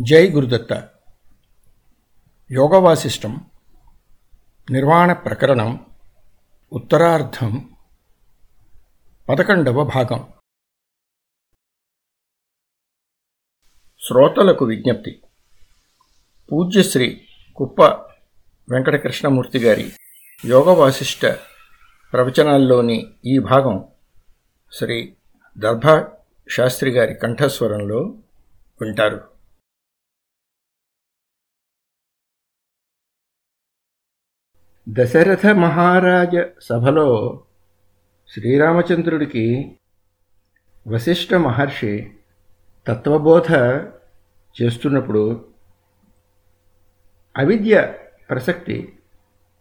జై గురుదత్త. యోగవాసిష్టం నిర్వాణ ప్రకరణం ఉత్తరార్ధం పదకొండవ భాగం. శ్రోతలకు విజ్ఞప్తి. పూజ్యశ్రీ కుప్ప వెంకటకృష్ణమూర్తి గారి యోగవాసిష్ట ప్రవచనాల్లోని ఈ భాగం శ్రీ దర్భా శాస్త్రి గారి కంఠస్వరంలో వింటారు. దశరథ మహారాజ సభలో శ్రీరామచంద్రుడికి వశిష్ఠ మహర్షి తత్వబోధ చేస్తున్నప్పుడు అవిద్య ప్రసక్తి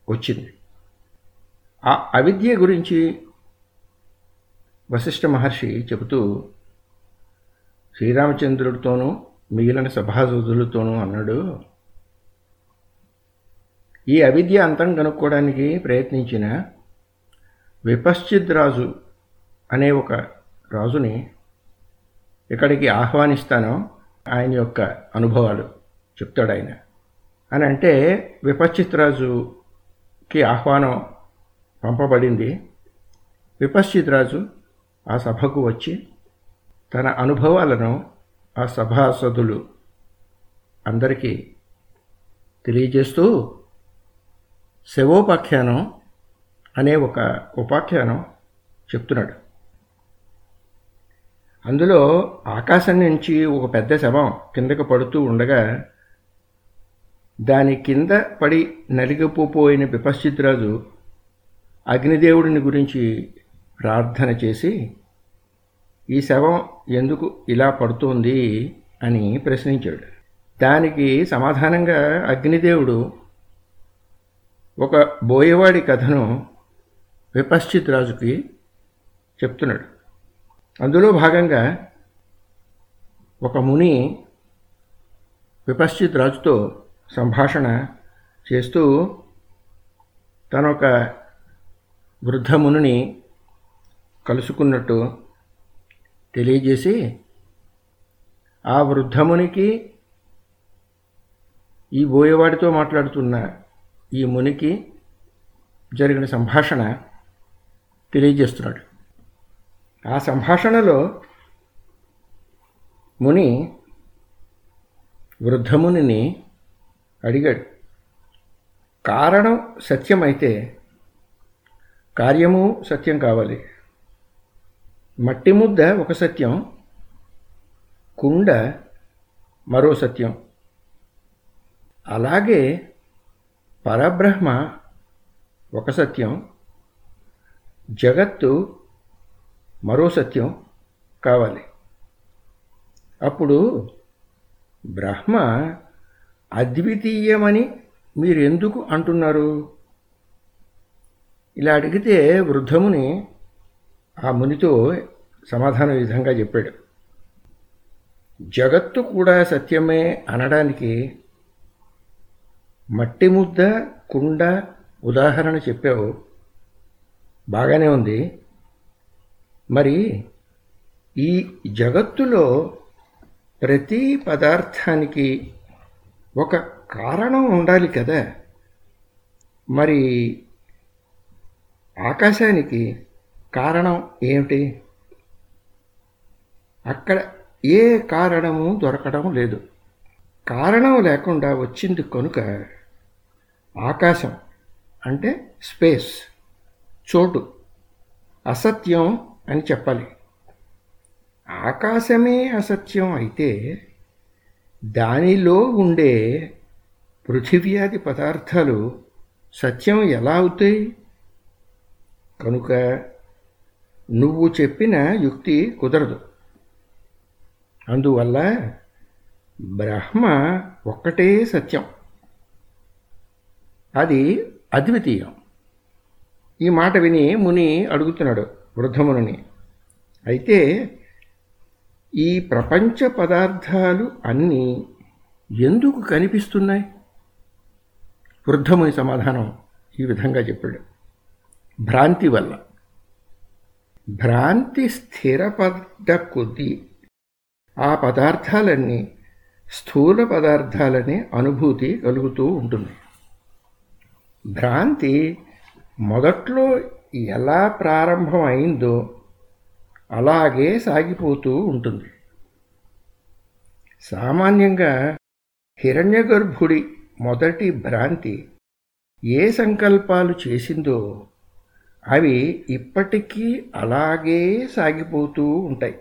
వచ్చింది. ఆ అవిద్య గురించి వశిష్ఠ మహర్షి చెబుతూ శ్రీరామచంద్రుడితోనూ మిగిలిన సభాసదులతోనూ అన్నాడు. ఈ అవిద్య అంతం కనుక్కోవడానికి ప్రయత్నించిన విపశ్చిత్ రాజు అనే ఒక రాజుని ఇక్కడికి ఆహ్వానిస్తాను ఆయన యొక్క అనుభవాలు చెప్తాడు ఆయన. అని అంటే విపశ్చిత్ రాజుకి ఆహ్వానం పంపబడింది. విపశ్చిత్ రాజు ఆ సభకు వచ్చి తన అనుభవాలను ఆ సభాసదులు అందరికీ తెలియజేస్తూ శవోపాఖ్యానం అనే ఒక ఉపాఖ్యానం చెప్తున్నాడు. అందులో ఆకాశం నుంచి ఒక పెద్ద శవం కిందకు పడుతూ ఉండగా దాని కింద పడి నలిగిపోయిన విపశ్చిత్రాజు అగ్నిదేవుడిని గురించి ప్రార్థన చేసి ఈ శవం ఎందుకు ఇలా పడుతోంది అని ప్రశ్నించాడు. దానికి సమాధానంగా అగ్నిదేవుడు ఒక బోయవాడి కథను విపశ్చిత్ రాజుకి చెప్తున్నాడు. అందులో భాగంగా ఒక ముని విపశ్చిత్ రాజుతో సంభాషణ చేస్తూ తన ఒక వృద్ధముని కలుసుకున్నట్టు తెలియజేసి ఆ వృద్ధమునికి ఈ బోయవాడితో మాట్లాడుతున్న ఈ మునికి జరిగిన సంభాషణ తెలియజేస్తున్నాడు. ఆ సంభాషణలో ముని వృద్ధమునిని అడిగాడు. కారణం సత్యమైతే కార్యము సత్యం కావాలి. మట్టి ముద్ద ఒక సత్యం కుండ మరో సత్యం. అలాగే పరబ్రహ్మ ఒక సత్యం జగత్తు మరో సత్యం కావాలి. అప్పుడు బ్రహ్మ అద్వితీయమని మీరు ఎందుకు అంటున్నారు? ఇలా అడిగితే వృద్ధముని ఆ మునితో సమాధానం విధంగా చెప్పాడు. జగత్తు కూడా సత్యమే అనడానికి మట్టి ముద్ద కుండ ఉదాహరణ చెప్పావు. బాగానే ఉంది. మరి ఈ జగత్తులో ప్రతి పదార్థానికి ఒక కారణం ఉండాలి కదా. మరి ఆకాశానికి కారణం ఏమిటి? అక్కడ ఏ కారణము దొరకడం లేదు. కారణం లేకుండా వచ్చింది కనుక ఆకాశం అంటే స్పేస్ చోటు అసత్యం అని చెప్పాలి. ఆకాశమే అసత్యం అయితే దానిలో ఉండే పృథివ్యాది పదార్థాలు సత్యం ఎలా అవుతాయి? కనుక నువ్వు చెప్పిన యుక్తి కుదరదు. అందువల్ల బ్రహ్మ ఒక్కటే సత్యం. అది అద్వితీయం. ఈ మాట విని ముని అడుగుతున్నాడు వృద్ధముని అయితే ఈ ప్రపంచ పదార్థాలు అన్నీ ఎందుకు కనిపిస్తున్నాయి? వృద్ధముని సమాధానం ఈ విధంగా చెప్పాడు. భ్రాంతి వల్ల. భ్రాంతి స్థిరపడ్డ కొద్దీ ఆ పదార్థాలన్నీ స్థూల పదార్థాలనే అనుభూతి కలుగుతూ ఉంటుంది. భ్రాంతి మొదట్లో ఎలా ప్రారంభం అయిందో అలాగే సాగిపోతూ ఉంటుంది. సామాన్యంగా హిరణ్యగర్భుడి మొదటి భ్రాంతి ఏ సంకల్పాలు చేసిందో అవి ఇప్పటికీ అలాగే సాగిపోతూ ఉంటాయి.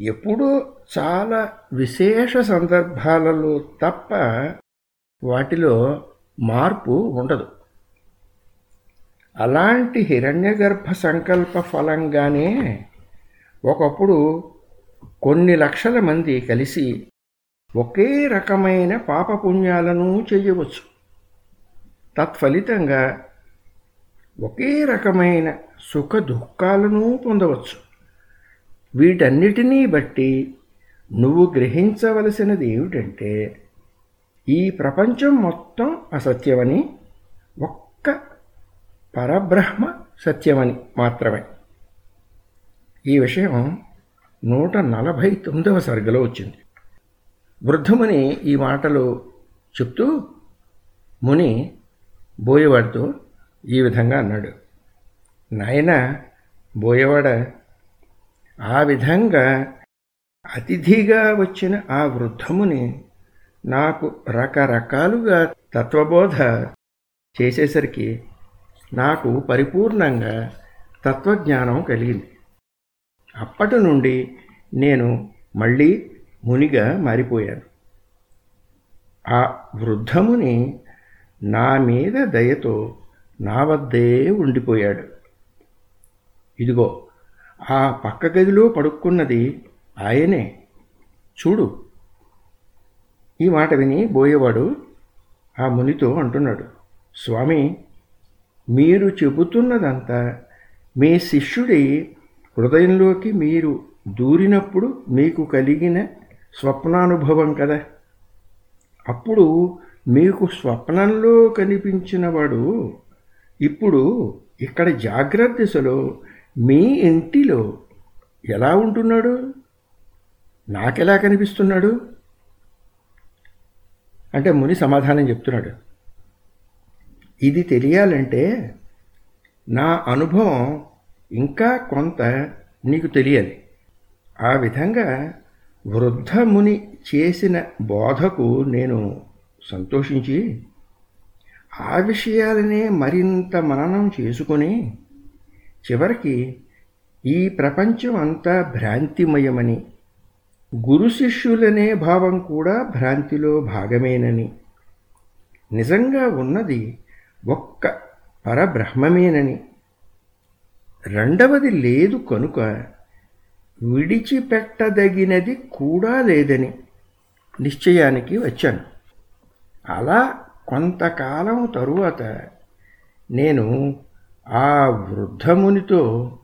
ఎప్పుడో చాలా విశేష సందర్భాలలో తప్ప వాటిలో మార్పు ఉండదు. అలాంటి హిరణ్యగర్భ సంకల్ప ఫలంగానే ఒకప్పుడు కొన్ని లక్షల మంది కలిసి ఒకే రకమైన పాపపుణ్యాలను చేయవచ్చు. తత్ఫలితంగా ఒకే రకమైన సుఖ దుఃఖాలను పొందవచ్చు. వీటన్నిటినీ బట్టి నువ్వు గ్రహించవలసినది ఏమిటంటే ఈ ప్రపంచం మొత్తం అసత్యమని ఒక్క పరబ్రహ్మ సత్యమని మాత్రమే. ఈ విషయం నూట నలభై తొమ్మిదవ సర్గలో వచ్చింది. వృద్ధముని ఈ మాటలు చెప్తూ ముని బోయవాడితో ఈ విధంగా అన్నాడు. నాయన బోయవాడ ఆ విధంగా అతిథిగా వచ్చిన ఆ వృద్ధముని నాకు రకరకాలుగా తత్వబోధ చేసేసరికి నాకు పరిపూర్ణంగా తత్వజ్ఞానం కలిగింది. అప్పటి నుండి నేను మళ్ళీ మునిగా మారిపోయాను. ఆ వృద్ధముని నా మీద దయతో నా వద్దే ఉండిపోయాడు. ఇదిగో ఆ పక్క గదిలో పడుక్కున్నది ఆయనే. చూడు. ఈ మాట విని బోయేవాడు ఆ మునితో అంటున్నాడు స్వామి మీరు చెబుతున్నదంతా మీ శిష్యుడి హృదయంలోకి మీరు దూరినప్పుడు మీకు కలిగిన స్వప్నానుభవం కదా. అప్పుడు మీకు స్వప్నంలో కనిపించినవాడు ఇప్పుడు ఇక్కడ జాగ్రత్త దిశలో మీ ఇంటిలో ఎలా ఉంటున్నాడు? నాకెలా కనిపిస్తున్నాడు? అంటే ముని సమాధానం చెప్తున్నాడు. ఇది తెలియాలంటే నా అనుభవం ఇంకా కొంత నీకు తెలియాలి. ఆ విధంగా వృద్ధముని చేసిన బోధకు నేను సంతోషించి ఆ విషయాలనే మరింత మననం చేసుకొని చివరికి ఈ ప్రపంచం అంతా భ్రాంతిమయమని గురు శిష్యులనే భావం కూడా భ్రాంతిలో భాగమేనని. నిజంగా ఉన్నది ఒక్క పరబ్రహ్మమేనని. రెండవది లేదు కనుక విడిచిపెట్టదగినది కూడా లేదని నిశ్చయానికి వచ్చాను. అలా కొంతకాలం తరువాత నేను ఆ వృద్ధమునితో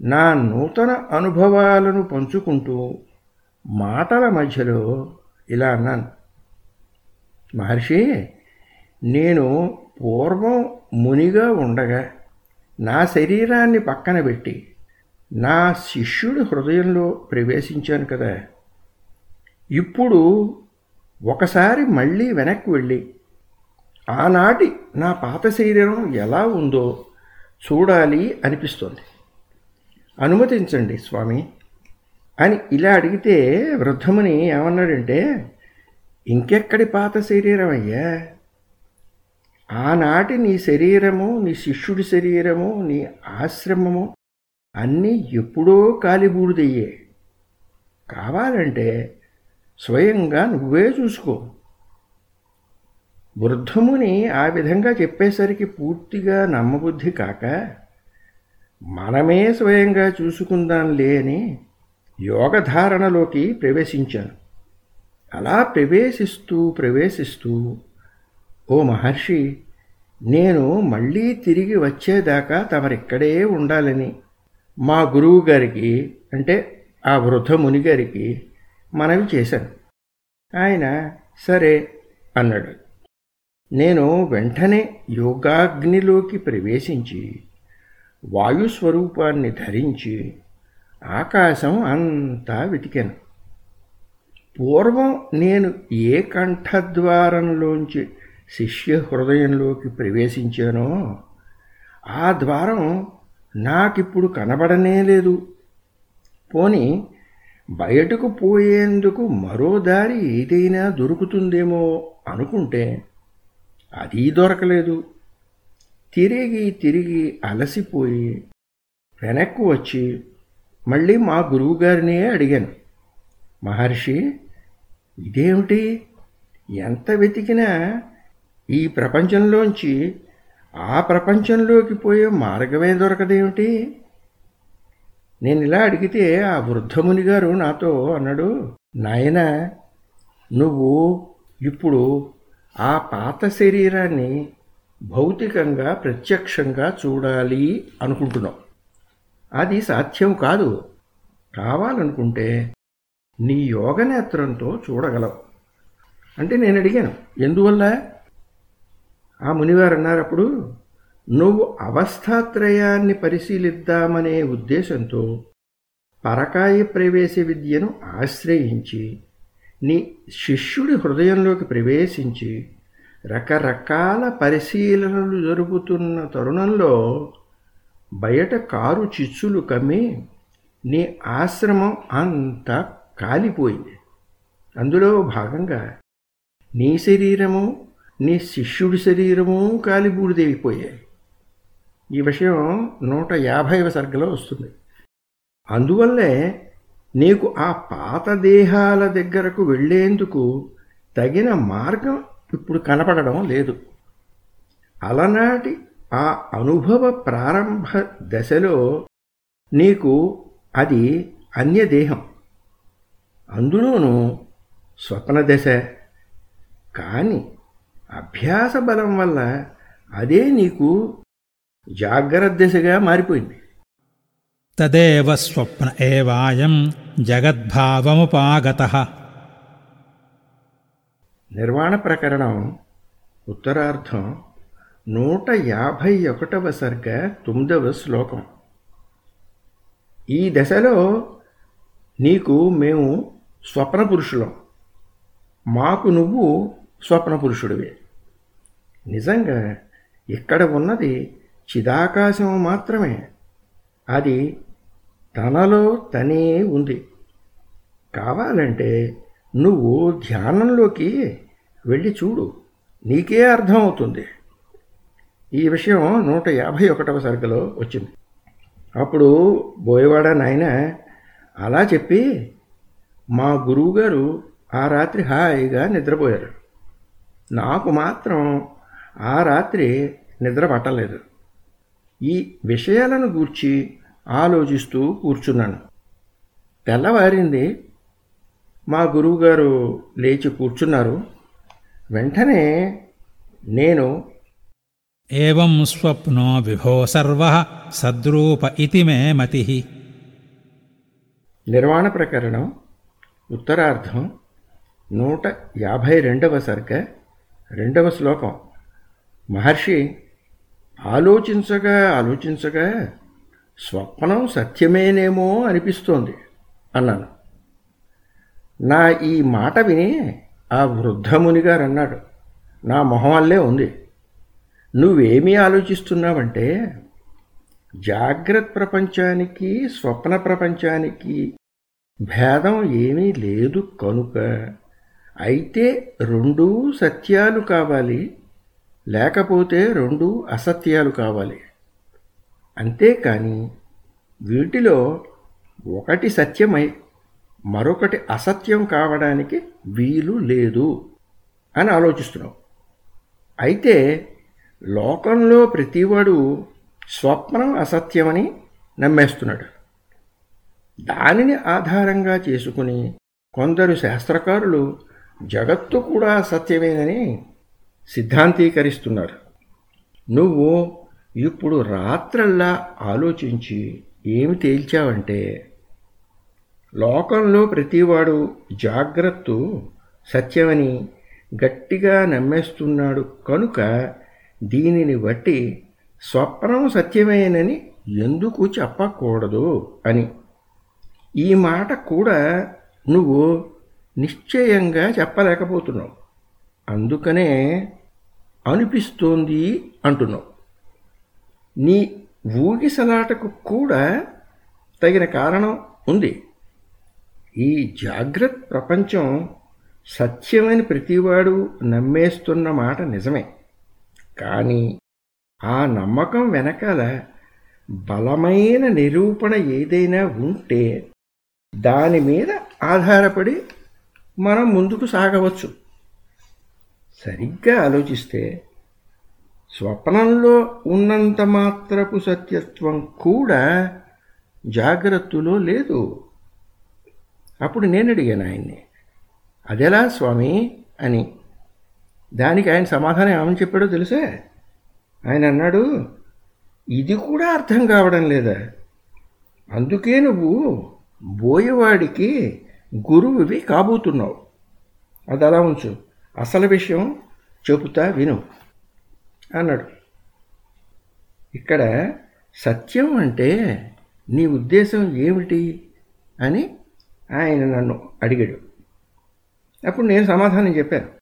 నా నూతన అనుభవాలను పంచుకుంటూ మాటల మధ్యలో ఇలా అన్నాను. మహర్షి నేను పూర్వం మునిగా ఉండగా నా శరీరాన్ని పక్కన పెట్టి నా శిష్యుడి హృదయంలో ప్రవేశించాను కదా. ఇప్పుడు ఒకసారి మళ్ళీ వెనక్కి వెళ్ళి ఆనాటి నా పాత శరీరం ఎలా ఉందో చూడాలి అనిపిస్తోంది. అనుమతించండి స్వామి. అని ఇలా అడిగితే వృద్ధముని ఏమన్నాడంటే ఇంకెక్కడి పాత శరీరం అయ్యా? ఆనాటి నీ శరీరము నీ శిష్యుడి శరీరము నీ ఆశ్రమము అన్నీ ఎప్పుడో కాలిబూడిదయ్యే. కావాలంటే స్వయంగా నువ్వే చూసుకో. వృద్ధముని ఆ విధంగా చెప్పేసరికి పూర్తిగా నమ్మబుద్ధి కాక మనమే స్వయంగా చూసుకుందాంలే అని యోగధారణలోకి ప్రవేశించాను. అలా ప్రవేశిస్తూ ప్రవేశిస్తూ ఓ మహర్షి నేను మళ్ళీ తిరిగి వచ్చేదాకా తమరిక్కడే ఉండాలని మా గురువు గారికి అంటే ఆ వృద్ధ మునిగారికి మనవి చేశాను. ఆయన సరే అన్నాడు. నేను వెంటనే యోగాగ్నిలోకి ప్రవేశించి వాయుస్వరూపాన్ని ధరించి ఆకాశం అంతా వెతికాను. పూర్వం నేను ఏ కంఠద్వారంలోంచి శిష్య హృదయంలోకి ప్రవేశించానో ఆ ద్వారం నాకిప్పుడు కనబడనే లేదు. పోని బయటకు పోయేందుకు మరో దారి ఏదైనా దొరుకుతుందేమో అనుకుంటే అది దొరకలేదు. తిరిగి తిరిగి అలసిపోయి వెనక్కు వచ్చి మళ్ళీ మా గురువుగారినే అడిగాను. మహర్షి ఇదేమిటి? ఎంత వెతికినా ఈ ప్రపంచంలోంచి ఆ ప్రపంచంలోకి పోయే మార్గమే దొరకదేమిటి? నేను ఇలా అడిగితే ఆ వృద్ధముని గారు నాతో అన్నాడు నాయన నువ్వు ఇప్పుడు ఆ పాత శరీరాన్ని భౌతికంగా ప్రత్యక్షంగా చూడాలి అనుకుంటున్నావు. అది సాధ్యం కాదు. కావాలనుకుంటే నీ యోగనేత్రంతో చూడగలవు. అంటే నేను అడిగాను ఎందువల్ల? ఆ మునివారు అన్నారు అప్పుడు నువ్వు అవస్థాత్రయాన్ని పరిశీలిద్దామనే ఉద్దేశంతో పరకాయ ప్రవేశ విద్యను ఆశ్రయించి నీ శిష్యుడి హృదయంలోకి ప్రవేశించి రకరకాల పరిశీలనలు జరుగుతున్న తరుణంలో బయట కారు చిచ్చులు కమ్మి నీ ఆశ్రమం అంతా కాలిపోయింది. అందులో భాగంగా నీ శరీరము నీ శిష్యుడి శరీరము కాలిబూడిదేవిపోయాయి ఈ విషయం నూట యాభైవ సర్గలో వస్తుంది. అందువల్లే నీకు ఆ పాత దేహాల దగ్గరకు వెళ్ళేందుకు తగిన మార్గం ఇప్పుడు కనపడడం లేదు. అలనాటి ఆ అనుభవ ప్రారంభ దశలో నీకు అది అన్యదేహం. అందులోనూ స్వప్న దశ. కానీ అభ్యాస బలం వల్ల అదే నీకు జాగ్రత్త దిశగా మారిపోయింది. తదేవ స్వప్న ఏవాయం జగద్భావముపాగత. నిర్వాణ ప్రకరణం ఉత్తరార్థం నూట యాభై ఒకటవ సర్గ తొమ్మిదవ శ్లోకం. ఈ దశలో నీకు మేము స్వప్న పురుషులం మాకు నువ్వు స్వప్న పురుషుడివే నిజంగా ఇక్కడ ఉన్నది చిదాకాశం మాత్రమే. అది తనలో తనే ఉంది. కావాలంటే నువ్వు ధ్యానంలోకి వెళ్ళి చూడు. నీకే అర్థమవుతుంది. ఈ విషయం నూట యాభై ఒకటవ సరుకులో వచ్చింది. అప్పుడు బోయవాడ నాయన అలా చెప్పి మా గురువుగారు ఆ రాత్రి హాయిగా నిద్రపోయారు. నాకు మాత్రం ఆ రాత్రి నిద్ర పట్టలేదు. ఈ విషయాలను గూర్చి ఆలోచిస్తూ కూర్చున్నాను. తెల్లవారింది మా గురువుగారు లేచి కూర్చున్నారు. వెంటనే నేను ఏం స్వప్నో విభో సర్వ సద్రూప ఇతి మే మతి. నిర్వాణ ప్రకరణం ఉత్తరార్ధం నూట యాభై రెండవ సర్గ రెండవ శ్లోకం. మహర్షి ఆలోచించగా ఆలోచించగా స్వప్నం సత్యమేనేమో అనిపిస్తోంది అన్నాను. నా ఈ మాట విని ఆ వృద్ధమునిగారు అన్నాడు నా మొహం అల్లే ఉంది. నువ్వేమీ ఆలోచిస్తున్నావంటే జాగ్రత్త ప్రపంచానికి స్వప్న ప్రపంచానికి భేదం ఏమీ లేదు కనుక. అయితే రెండూ సత్యాలు కావాలి లేకపోతే రెండు అసత్యాలు కావాలి. అంతేకాని వీటిలో ఒకటి సత్యమై మరొకటి అసత్యం కావడానికి వీలు లేదు అని ఆలోచిస్తున్నాం అయితే లోకంలో ప్రతివాడు స్వప్నం అసత్యమని నమ్మేస్తున్నాడు. దానిని ఆధారంగా చేసుకుని కొందరు శాస్త్రకారులు జగత్తు కూడా సత్యమేనని సిద్ధాంతీకరిస్తున్నారు. నువ్వు ఇప్పుడు రాత్రల్లా ఆలోచించి ఏమి తేల్చావంటే లోకంలో ప్రతివాడు జాగ్రత్త సత్యమని గట్టిగా నమ్మేస్తున్నాడు కనుక దీనిని బట్టి స్వప్నం సత్యమేనని ఎందుకు చెప్పకూడదు అని. ఈ మాట కూడా నువ్వు నిశ్చయంగా చెప్పలేకపోతున్నావు. అందుకనే అనిపిస్తోంది అంటున్నావు. నీ ఊగిసలాటకు కూడా తగిన కారణం ఉంది. ఈ జాగ్రత్త ప్రపంచం సత్యమని ప్రతివాడు నమ్మేస్తున్న మాట నిజమే. కానీ ఆ నమ్మకం వెనకాల బలమైన నిరూపణ ఏదైనా ఉంటే దాని మీద ఆధారపడి మనం ముందుకు సాగవచ్చు. సరిగ్గా ఆలోచిస్తే స్వప్నంలో ఉన్నంత మాత్రపు సత్యత్వం కూడా జాగ్రత్తలో లేదు. అప్పుడు నేను అడిగాను ఆయన్ని అదెలా స్వామి? అని. దానికి ఆయన సమాధానం ఏమని చెప్పాడో తెలుసే? ఆయన అన్నాడు ఇది కూడా అర్థం కావడం లేదా? అందుకే నువ్వు బోయవాడికి గురువువి కాబోతున్నావు. అది అలా ఉంచు. అసలు విషయం చెబుతా విను అన్నాడు. ఇక్కడ సత్యం అంటే నీ ఉద్దేశం ఏమిటి అని ఆయన నన్ను అడిగాడు. అప్పుడు నేను సమాధానం చెప్పాను.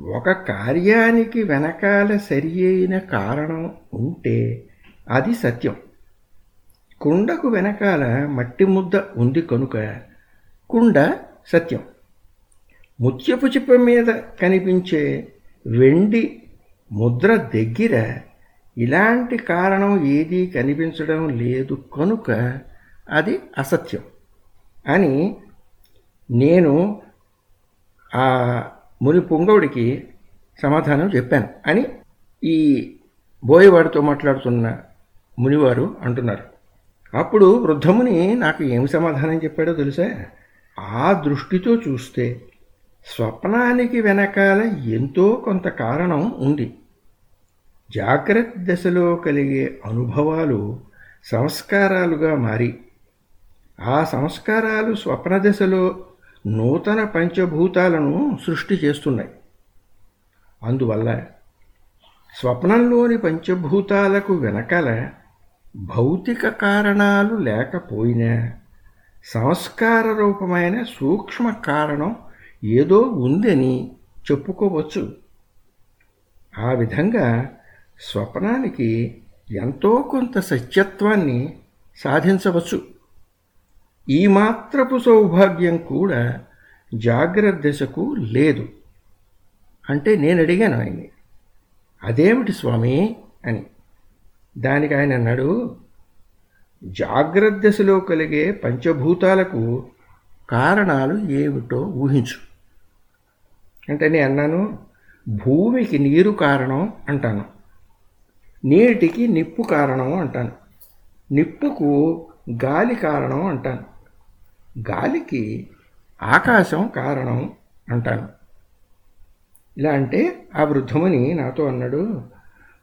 ఒక కార్యానికి వెనకాల సరి అయిన కారణం ఉంటే అది సత్యం. కుండకు వెనకాల మట్టి ముద్ద ఉంది కనుక కుండ సత్యం. ముత్యపు చిప్ప మీద కనిపించే వెండి ముద్ర దగ్గర ఇలాంటి కారణం ఏదీ కనిపించడం లేదు కనుక అది అసత్యం అని నేను ఆ ముని పొంగవుడికి సమాధానం చెప్పాను. అని ఈ బోయవాడితో మాట్లాడుతున్న మునివారు అంటున్నారు. అప్పుడు వృద్ధముని నాకు ఏమి సమాధానం చెప్పాడో తెలుసా? ఆ దృష్టితో చూస్తే స్వప్నానికి వెనకాల ఎంతో కొంత కారణం ఉంది. జాగ్రత్త దశలో కలిగే అనుభవాలు సంస్కారాలుగా మారి ఆ సంస్కారాలు స్వప్న దశలో నూతన పంచభూతాలను సృష్టి చేస్తున్నాయి. అందువల్ల స్వప్నంలోని పంచభూతాలకు వెనకాల భౌతిక కారణాలు లేకపోయినా సంస్కార రూపమైన సూక్ష్మ కారణం ఏదో ఉందని చెప్పుకోవచ్చు. ఆ విధంగా స్వప్నానికి ఎంతో కొంత సత్యత్వాన్ని సాధించవచ్చు. ఈ మాత్రపు సౌభాగ్యం కూడా జాగ్రత్త దశకు లేదు. అంటే నేను అడిగాను ఆయన్ని అదేమిటి స్వామి అని. దానికి ఆయన అన్నాడు జాగ్రత్త దశలో కలిగే పంచభూతాలకు కారణాలు ఏమిటో ఊహించు. అంటే నేను అన్నాను భూమికి నీరు కారణం అంటాను. నీటికి నిప్పు కారణం అంటాను. నిప్పుకు గాలి కారణం అంటాను. గాలికి ఆకాశం కారణం అంటాను. ఇలా అంటే ఆ వృద్ధముని నాతో అన్నాడు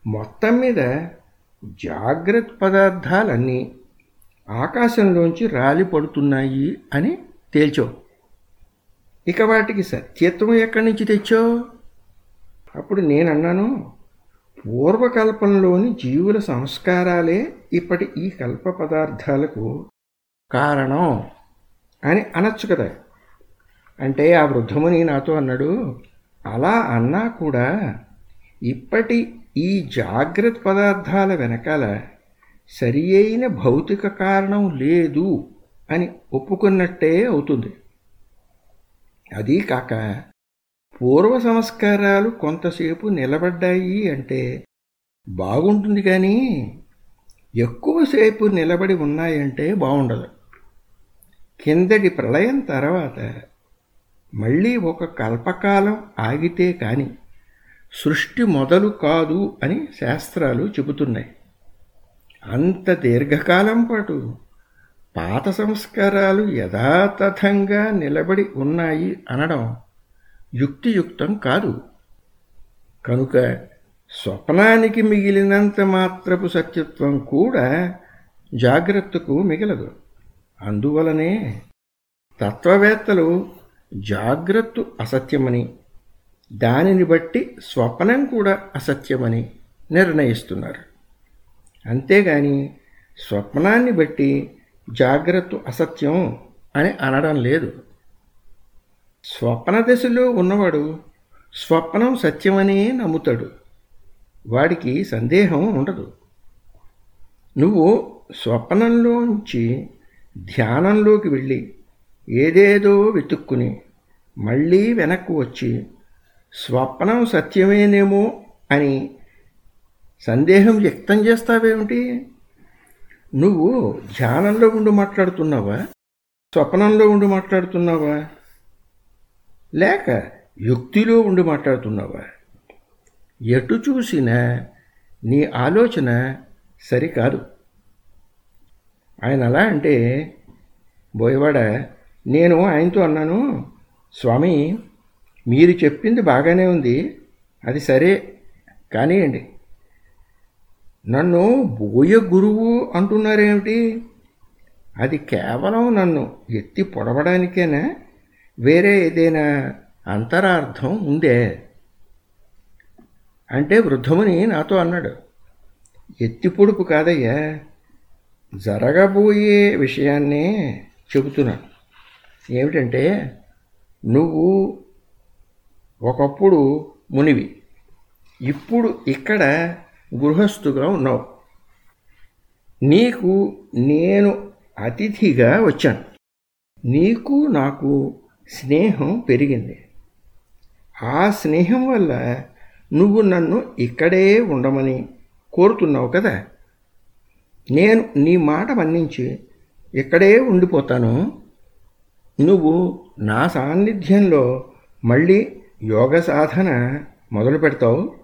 మొత్తం మీద జాగ్రత్త పదార్థాలన్నీ ఆకాశంలోంచి రాలి పడుతున్నాయి అని తేల్చో. ఇక వాటికి సత్యత్వం ఎక్కడి నుంచి తెచ్చో? అప్పుడు నేనన్నాను పూర్వకల్పంలోని జీవుల సంస్కారాలే ఇప్పటి ఈ కల్ప పదార్థాలకు కారణం. అని అనొచ్చు కదా. అంటే ఆ వృద్ధముని నాతో అన్నాడు అలా అన్నా కూడా ఇప్పటి ఈ జాగ్రత్త పదార్థాల వెనకాల సరి అయిన భౌతిక కారణం లేదు అని ఒప్పుకున్నట్టే అవుతుంది. అదీ కాక పూర్వ సంస్కారాలు కొంతసేపు నిలబడ్డాయి అంటే బాగుంటుంది కానీ ఎక్కువసేపు నిలబడి ఉన్నాయంటే బాగుండదు. కిందటి ప్రళయం తర్వాత మళ్ళీ ఒక కల్పకాలం ఆగితే కాని సృష్టి మొదలు కాదు అని శాస్త్రాలు చెబుతున్నాయి. అంత దీర్ఘకాలం పాటు పాత సంస్కారాలు యథాతథంగా నిలబడి ఉన్నాయి అనడం యుక్తియుక్తం కాదు. కనుక స్వప్నానికి మిగిలినంత మాత్రపు సత్యత్వం కూడా జాగ్రత్తకు మిగలదు. అందువలనే తత్వవేత్తలు జాగ్రత్త అసత్యమని దానిని బట్టి స్వప్నం కూడా అసత్యమని నిర్ణయిస్తున్నారు. అంతేగాని స్వప్నాన్ని బట్టి జాగ్రత్త అసత్యం అని అనడం లేదు. స్వప్న దశలో ఉన్నవాడు స్వప్నం సత్యమనే నమ్ముతాడు. వాడికి సందేహం ఉండదు. నువ్వు స్వప్నంలోంచి ధ్యానంలోకి వెళ్ళి ఏదేదో వెతుక్కుని మళ్ళీ వెనక్కు వచ్చి స్వప్నం సత్యమేనేమో అని సందేహం వ్యక్తం చేస్తావేమిటి? నువ్వు ధ్యానంలో ఉండి మాట్లాడుతున్నావా? స్వప్నంలో ఉండి మాట్లాడుతున్నావా? లేక యుక్తిలో ఉండి మాట్లాడుతున్నావా? ఎటు చూసినా నీ ఆలోచన సరికాదు. ఆయన అలా అంటే బోయవాడ నేను ఆయనతో అన్నాను స్వామి మీరు చెప్పింది బాగానే ఉంది అది సరే కానివ్వండి నన్ను బోయ గురువు అంటున్నారేమిటి? అది కేవలం నన్ను ఎత్తి పొడవడానికేనా? వేరే ఏదైనా అంతరార్థం ఉందే? అంటే వృద్ధముని నాతో అన్నాడు ఎత్తి పొడుపు కాదయ్యా జరగబోయే విషయాన్నే చెబుతున్నాను ఏమిటంటే నువ్వు ఒకప్పుడు మునివి. ఇప్పుడు ఇక్కడ గృహస్థుగా ఉన్నావు. నీకు నేను అతిథిగా వచ్చాను. నీకు నాకు స్నేహం పెరిగింది. ఆ స్నేహం వల్ల నువ్వు నన్ను ఇక్కడే ఉండమని కోరుతున్నావు కదా? నేను నీ మాట మన్నించి ఇక్కడే ఉండిపోతాను. నువ్వు నా సాన్నిధ్యంలో మళ్ళీ యోగ సాధన మొదలు పెడతావు.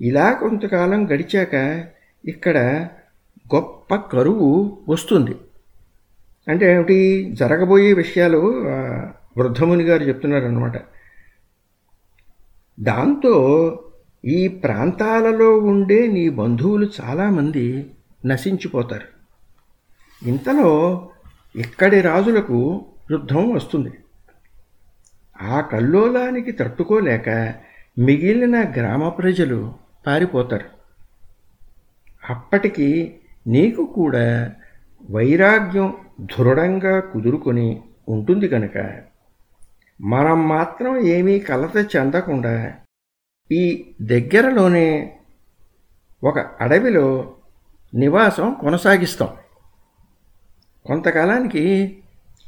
ఇలా కొంతకాలం గడిచాక ఇక్కడ గొప్ప కరువు వస్తుంది. అంటే ఏమిటి? జరగబోయే విషయాలు వృద్ధముని గారు చెప్తున్నారనమాట దాంతో ఈ ప్రాంతాలలో ఉండే నీ బంధువులు చాలామంది నశించిపోతారు. ఇంతలో ఇక్కడి రాజులకు యుద్ధం వస్తుంది. ఆ కల్లోలానికి తట్టుకోలేక మిగిలిన గ్రామ ప్రజలు పారిపోతారు. అప్పటికి నీకు కూడా వైరాగ్యం దృఢంగా కుదురుకొని ఉంటుంది కనుక మనం మాత్రం ఏమీ కలత చెందకుండా ఈ దగ్గరలోనే ఒక అడవిలో నివాసం కొనసాగిస్తాం. కొంతకాలానికి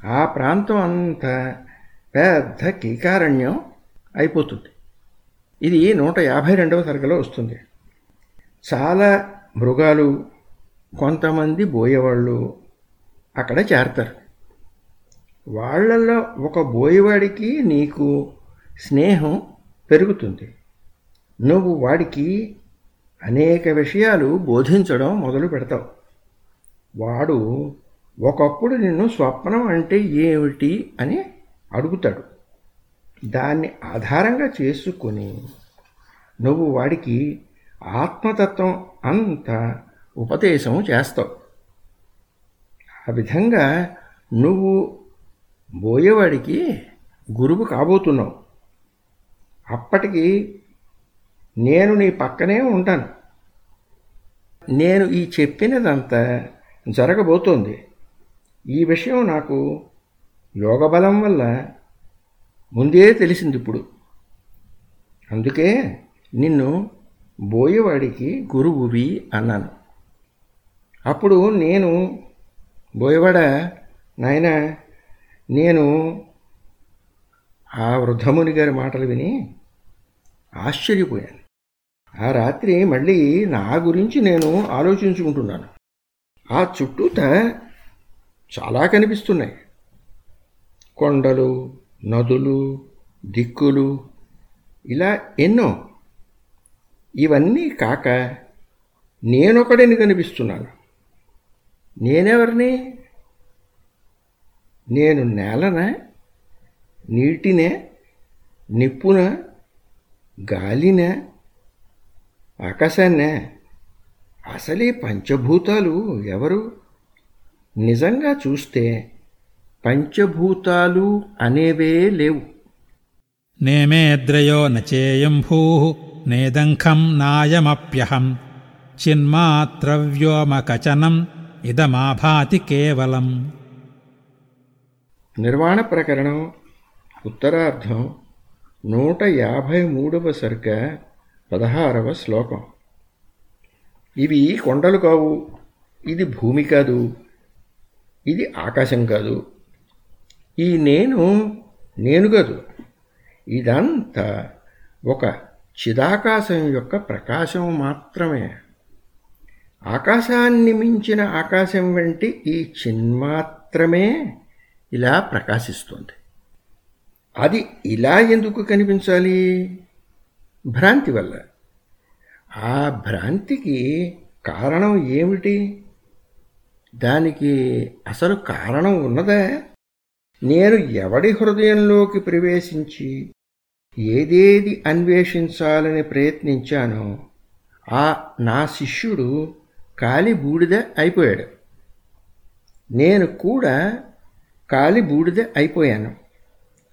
ఆ ప్రాంతం అంతా పెద్ద కీకారణ్యం అయిపోతుంది. ఇది నూట యాభై రెండవ సరుకులో వస్తుంది. చాలా మృగాలు కొంతమంది బోయేవాళ్ళు అక్కడ చేరతారు. వాళ్ళలో ఒక బోయేవాడికి నీకు స్నేహం పెరుగుతుంది. నువ్వు వాడికి అనేక విషయాలు బోధించడం మొదలు పెడతావు. వాడు ఒకప్పుడు నిన్ను స్వప్నం అంటే ఏమిటి అని అడుగుతాడు. దాన్ని ఆధారంగా చేసుకొని నువ్వు వాడికి ఆత్మతత్వం అంత ఉపదేశం చేస్తావు. ఆ విధంగా నువ్వు బోయేవాడికి గురువు కాబోతున్నావు. అప్పటికి నేను నీ పక్కనే ఉంటాను. నేను ఈ చెప్పినదంతా జరగబోతోంది. ఈ విషయం నాకు యోగబలం వల్ల ముందే తెలిసింది ఇప్పుడు. అందుకే నిన్ను బోయవాడికి గురువువి అన్నాను. అప్పుడు నేను బోయవాడ నాయన నేను ఆ వృద్ధముని గారి మాటలు విని ఆశ్చర్యపోయాను. ఆ రాత్రి మళ్ళీ నా గురించి నేను ఆలోచించుకుంటున్నాను. ఆ చుట్టూత చాలా కనిపిస్తున్నాయి. కొండలు నదులు దిక్కులు ఇలా ఎన్నో. ఇవన్నీ కాక నేనొకడిని కనిపిస్తున్నాను. నేనెవరిని? నేను నేలన? నీటినే? నిప్పున? గాలిన? ఆకాశాన్నే. అసలీ పంచభూతాలు ఎవరు? నిజంగా చూస్తే పంచభూతాలు అనేవే లేవు. నేమేద్రయో నచేయంభూ నేదంఖం నాయమప్యహం చిన్మాత్రవ్యోమకచనం ఇదమాభాతి కేవలం. నిర్వాణ ప్రకరణం ఉత్తరార్ధం నూట యాభై మూడవ సర్గ పదహారవ శ్లోకం. ఇవి కొండలు కావు. ఇది భూమి కాదు. ఇది ఆకాశం కాదు. ఈ నేను నేను కాదు. ఇదంతా ఒక చిదాకాశం యొక్క ప్రకాశం మాత్రమే. ఆకాశాన్ని మించిన ఆకాశం వంటి ఈ చిన్మాత్రమే ఇలా ప్రకాశిస్తుంది. అది ఇలా ఎందుకు కనిపించాలి? భ్రాంతి వల్ల. ఆ భ్రాంతికి కారణం ఏమిటి? దానికి అసలు కారణం ఉన్నదా? నేను ఎవడి హృదయంలోకి ప్రవేశించి ఏదేది అన్వేషించాలని ప్రయత్నించానో ఆ నా శిష్యుడు కాలి బూడిద అయిపోయాడు. నేను కూడా కాలి బూడిద అయిపోయాను.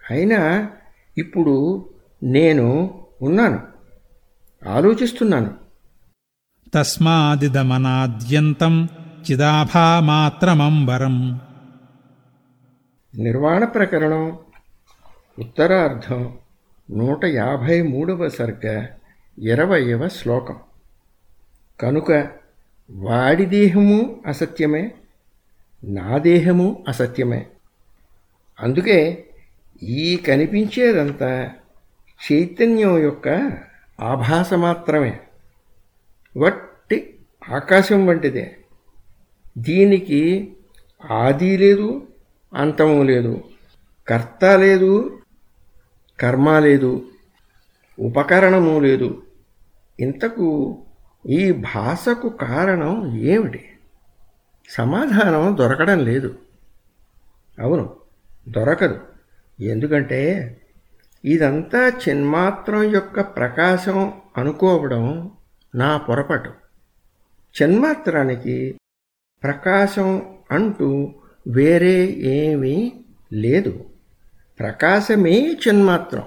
అయినా ఇప్పుడు నేను ఉన్నాను. ఆలోచిస్తున్నాను. తస్మాదిదమనాద్యంతం చిదాభామాత్రమంబరం. నిర్వాణ ప్రకరణం ఉత్తరార్ధం నూట యాభై మూడవ సర్గ ఇరవయవ శ్లోకం. కనుక వాడి దేహము అసత్యమే నా దేహము అసత్యమే. అందుకే ఈ కనిపించేదంతా చైతన్యం యొక్క ఆభాస మాత్రమే. వట్టి ఆకాశం వంటిదే. దీనికి ఆది లేదు అంతము లేదు. కర్త లేదు కర్మ లేదు ఉపకరణము లేదు. ఇంతకు ఈ భాషకు కారణం ఏమిటి? సమాధానం దొరకడం లేదు. అవును దొరకదు. ఎందుకంటే ఇదంతా చిన్మాత్రం యొక్క ప్రకాశం అనుకోవడం నా పొరపాటు. చిన్మాత్రానికి ప్రకాశం అంటూ వేరే ఏమీ లేదు. ప్రకాశమే చిన్మాత్రం.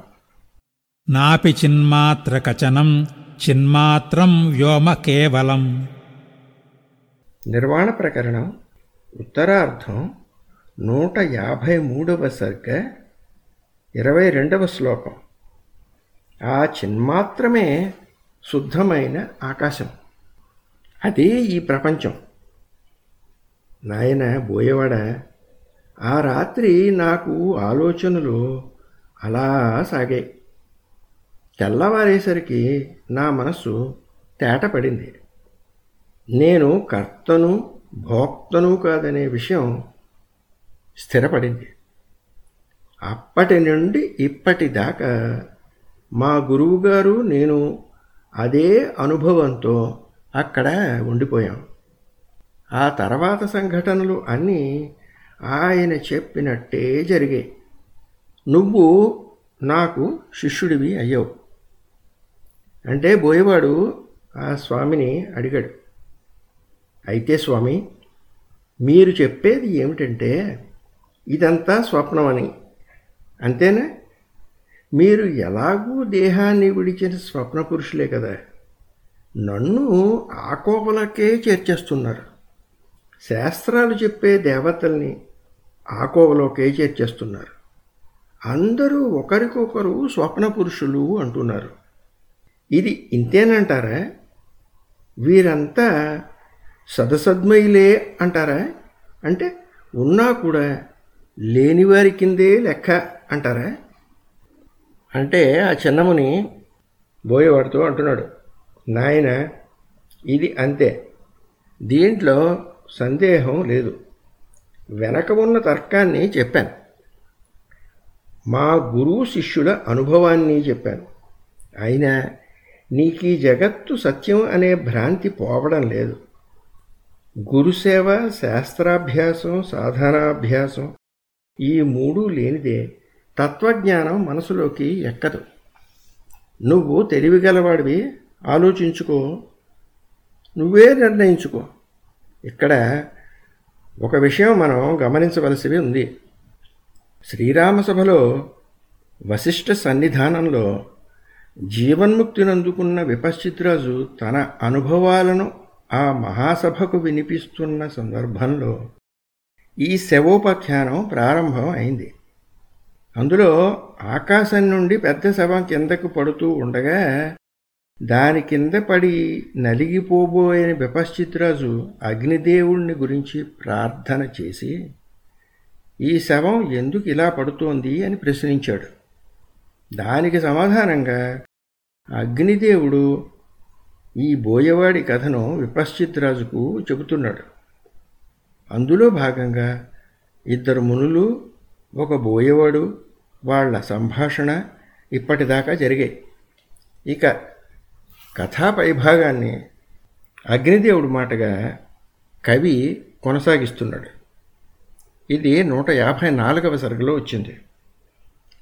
నాపి చిన్మాత్రకచనం చిన్మాత్రం వ్యోమ కేవలం. నిర్వాణ ప్రకరణం ఉత్తరార్ధం నూట యాభై మూడవ సర్గ ఇరవై రెండవ శ్లోకం. ఆ చిన్మాత్రమే శుద్ధమైన ఆకాశం. అదే ఈ ప్రపంచం. నాయన బోయవాడ ఆ రాత్రి నాకు ఆలోచనలు అలా సాగాయి. తెల్లవారేసరికి నా మనస్సు తేటపడింది. నేను కర్తను భోక్తను కాదనే విషయం స్థిరపడింది. అప్పటి నుండి ఇప్పటిదాకా మా గురువుగారు నేను అదే అనుభవంతో అక్కడ ఉండిపోయాం. ఆ తర్వాత సంఘటనలు అన్నీ ఆయన చెప్పినట్టే జరిగాయి. నువ్వు నాకు శిష్యుడివి అయ్యావు. అంటే బోయవాడు ఆ స్వామిని అడిగాడు. అయితే స్వామి మీరు చెప్పేది ఏమిటంటే ఇదంతా స్వప్నమని అంతేనా? మీరు ఎలాగూ దేహాన్ని విడిచిన స్వప్న పురుషులే కదా. నన్ను ఆ కోవలకే చేర్చేస్తున్నారు. శాస్త్రాలు చెప్పే దేవతల్ని ఆ కోవలోకే చేర్చేస్తున్నారు. అందరూ ఒకరికొకరు స్వప్న పురుషులు అంటున్నారు. ఇది ఇంతేనంటారా? వీరంతా సదసద్మయులే అంటారా? అంటే ఉన్నా కూడా లేనివారి కిందే లెక్క. అంటారా? అంటే ఆ చిన్నముని బోయవాడుతూ అంటున్నాడు నాయన ఇది అంతే. దీంట్లో సందేహం లేదు. వెనక ఉన్న తర్కాన్ని చెప్పాను. మా గురువు శిష్యుల అనుభవాన్ని చెప్పాను. అయినా నీకీ జగత్తు సత్యం అనే భ్రాంతి పోవడం లేదు. గురుసేవ శాస్త్రాభ్యాసం సాధనాభ్యాసం ఈ మూడు లేనిదే తత్వజ్ఞానం మనసులోకి ఎక్కదు. నువ్వు తెలివిగలవాడివి ఆలోచించుకో. నువ్వే నిర్ణయించుకో. ఇక్కడ ఒక విషయం మనం గమనించవలసి ఉంది. శ్రీరామసభలో వశిష్ఠ సన్నిధానంలో జీవన్ముక్తినందుకున్న విపశ్చిత్రాజు తన అనుభవాలను ఆ మహాసభకు వినిపిస్తున్న సందర్భంలో ఈ శవోపాఖ్యానం ప్రారంభం అయింది. అందులో ఆకాశం నుండి పెద్ద శవం కిందకు పడుతూ ఉండగా దాని కింద పడి నలిగిపోబోయని బిపశ్చిత్రాజు అగ్నిదేవుణ్ణి గురించి ప్రార్థన చేసి ఈ శవం ఎందుకు ఇలా పడుతోంది అని ప్రశ్నించాడు. దానికి సమాధానంగా అగ్నిదేవుడు ఈ బోయవాడి కథను విపశ్చిత్రాజుకు చెబుతున్నాడు. అందులో భాగంగా ఇద్దరు మునులు ఒక బోయవాడు వాళ్ళ సంభాషణ ఇప్పటిదాకా జరిగాయి ఇక కథా పైభాగాన్ని అగ్నిదేవుడు మాటగా కవి కొనసాగిస్తున్నాడు. ఇది నూట యాభై నాలుగవ సరుకులో వచ్చింది.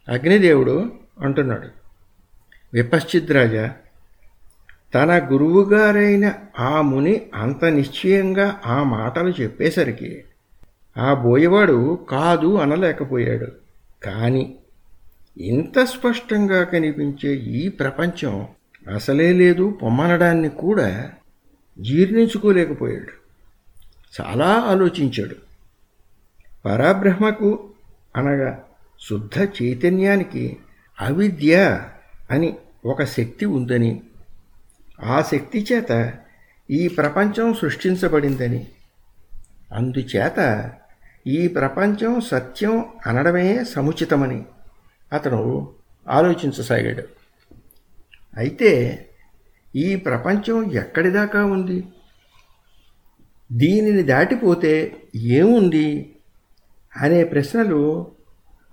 అగ్నిదేవుడు అంటున్నాడు విపశ్చిద్రాజ తన గురువుగారైన ఆ ముని అంత నిశ్చయంగా ఆ మాటలు చెప్పేసరికి ఆ బోయవాడు కాదు అనలేకపోయాడు. కానీ ఇంత స్పష్టంగా కనిపించే ఈ ప్రపంచం అసలే లేదు పొమ్మనడాన్ని కూడా జీర్ణించుకోలేకపోయాడు. చాలా ఆలోచించాడు. పరబ్రహ్మకు అనగా శుద్ధ చైతన్యానికి అవిద్య అని ఒక శక్తి ఉందని ఆ శక్తి చేత ఈ ప్రపంచం సృష్టించబడిందని. అందుచేత ఈ ప్రపంచం సత్యం అనడమే సముచితమని అతను ఆలోచించసాగాడు. అయితే ఈ ప్రపంచం ఎక్కడిదాకా ఉంది? దీనిని దాటిపోతే ఏముంది? అనే ప్రశ్నలు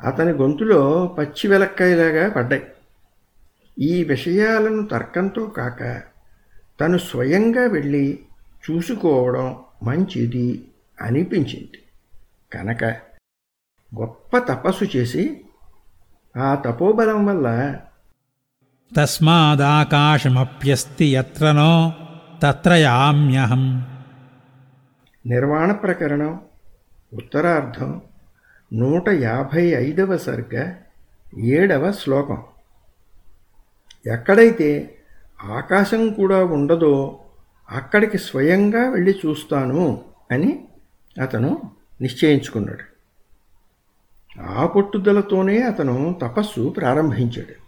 అతని గొంతులో పచ్చి వెలక్కాయలాగా పడ్డాయి. ఈ విషయాలను తర్కంతో కాక తను స్వయంగా వెళ్ళి చూసుకోవడం మంచిది అనిపించింది. కనుక గొప్ప తపస్సు చేసి ఆ తపోబలం వల్ల తస్మాదాకాశమప్యస్తి ఎత్ర నో తత్ర యామ్యహం నిర్వాణ ప్రకరణం ఉత్తరార్ధం నూట యాభై ఐదవ సర్గ ఏడవ శ్లోకం. ఎక్కడైతే ఆకాశం కూడా ఉండదో అక్కడికి స్వయంగా వెళ్ళి చూస్తాను అని అతను నిశ్చయించుకున్నాడు. ఆ పట్టుదలతోనే అతను తపస్సు ప్రారంభించాడు.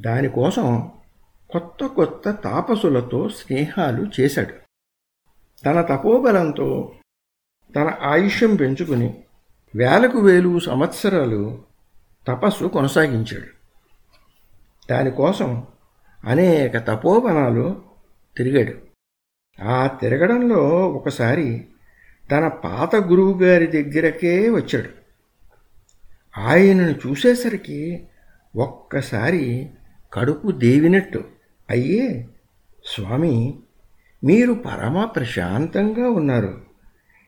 దానికోసం కొత్త కొత్త తాపసులతో స్నేహాలు చేశాడు. తన తపోబలంతో తన ఆయుష్యం పెంచుకుని వేలకు వేలు సంవత్సరాలు తపస్సు కొనసాగించాడు. దానికోసం అనేక తపోవనాలు తిరిగాడు. ఆ తిరగడంలో ఒకసారి తన పాత గురువుగారి దగ్గరకే వచ్చాడు. ఆయనను చూసేసరికి ఒక్కసారి కడుపు దేవినట్టు. అయ్యే స్వామి మీరు పరమ ప్రశాంతంగా ఉన్నారు.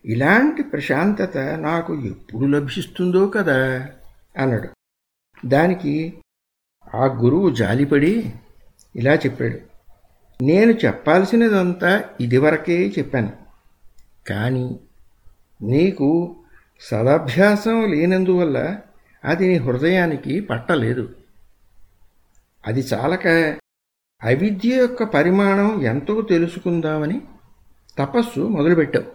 ఇలాంటి ప్రశాంతత నాకు ఎప్పుడు లభిస్తుందో కదా అన్నాడు. దానికి ఆ గురువు జాలిపడి ఇలా చెప్పాడు. నేను చెప్పాల్సినదంతా ఇదివరకే చెప్పాను. కానీ నీకు సదభ్యాసం లేనందువల్ల అది నీ హృదయానికి పట్టలేదు. అది చాలక అవిద్య యొక్క పరిమాణం ఎంతో తెలుసుకుందామని తపస్సు మొదలుపెట్టావు.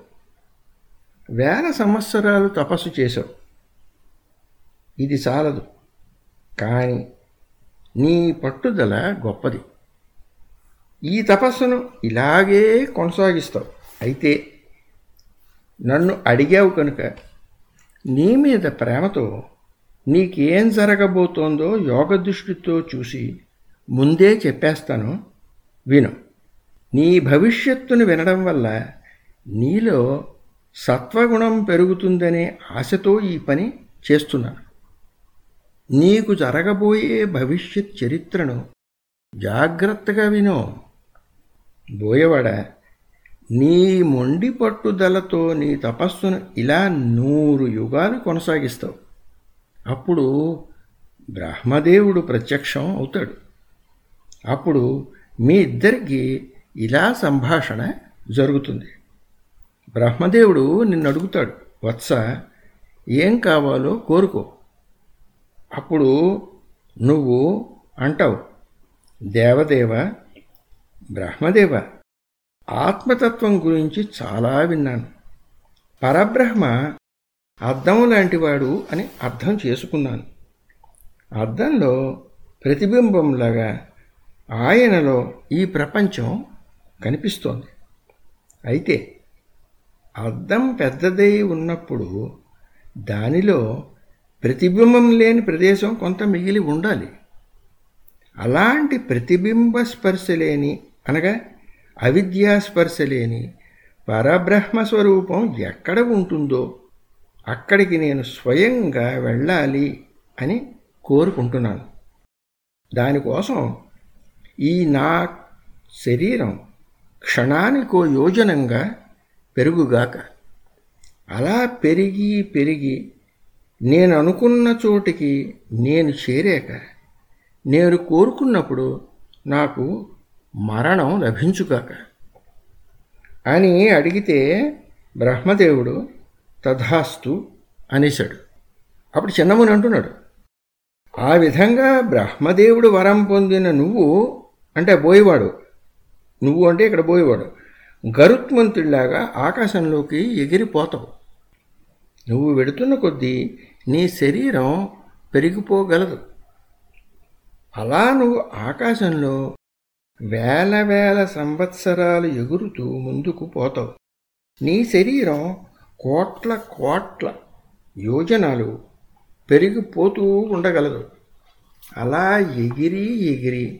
వేల సంవత్సరాలు తపస్సు చేశావు. ఇది చాలదు. కానీ నీ పట్టుదల గొప్పది. ఈ తపస్సును ఇలాగే కొనసాగిస్తావు. అయితే నన్ను అడిగావు కనుక నీ మీద ప్రేమతో నీకేం జరగబోతోందో యోగ దృష్టితో చూసి ముందే చెప్పేస్తాను. విను. నీ భవిష్యత్తును వినడం వల్ల నీలో సత్వగుణం పెరుగుతుందనే ఆశతో ఈ పని చేస్తున్నాను. నీకు జరగబోయే భవిష్యత్ చరిత్రను జాగ్రత్తగా వినో. బోయవాడ నీ మొండి పట్టుదలతో నీ తపస్సును ఇలా నూరు యుగాలు కొనసాగిస్తావు. అప్పుడు బ్రహ్మదేవుడు ప్రత్యక్షం అవుతాడు. అప్పుడు మీ ఇద్దరికి ఇలా సంభాషణ జరుగుతుంది. బ్రహ్మదేవుడు నిన్ను అడుగుతాడు వత్స ఏం కావాలో కోరుకో. అప్పుడు నువ్వు అంటావు దేవదేవ బ్రహ్మదేవ ఆత్మతత్వం గురించి చాలా విన్నాను. పరబ్రహ్మ అద్దం లాంటివాడు అని అర్థం చేసుకున్నాను. అద్దంలో ప్రతిబింబంలాగా ఆయనలో ఈ ప్రపంచం కనిపిస్తోంది. అయితే అద్దం పెద్దదై ఉన్నప్పుడు దానిలో ప్రతిబింబం లేని ప్రదేశం కొంత మిగిలి ఉండాలి. అలాంటి ప్రతిబింబ స్పర్శ లేని అనగా అవిద్యాస్పర్శ లేని పరబ్రహ్మ స్వరూపం ఎక్కడ ఉంటుందో అక్కడికి నేను స్వయంగా వెళ్ళాలి అని కోరుకుంటున్నాను. దానికోసం ఈ నా శరీరం క్షణానికో యోజనంగా పెరుగుగాక అలా పెరిగి పెరిగి నేను అనుకున్న చోటికి నేను చేరాక నేను కోరుకున్నప్పుడు నాకు మరణం లభించుగాక. అని అడిగితే బ్రహ్మదేవుడు తథాస్తు అనేశాడు. అప్పుడు చిన్నముని అంటున్నాడు ఆ విధంగా బ్రహ్మదేవుడు వరం పొందిన నువ్వు అంటే బోయేవాడు నువ్వు అంటే ఇక్కడ బోయేవాడు గరుత్మంతుడిలాగా ఆకాశంలోకి ఎగిరిపోతావు. నువ్వు వెడుతున్న కొద్దీ నీ శరీరం పెరిగిపోగలదు. అలా నువ్వు ఆకాశంలో వేల వేల సంవత్సరాలు ఎగురుతూ ముందుకు పోతావు. నీ శరీరం కోట్ల కోట్ల యోజనాలు పెరిగిపోతూ ఉండగలదు. అలా ఎగిరి ఎగిరి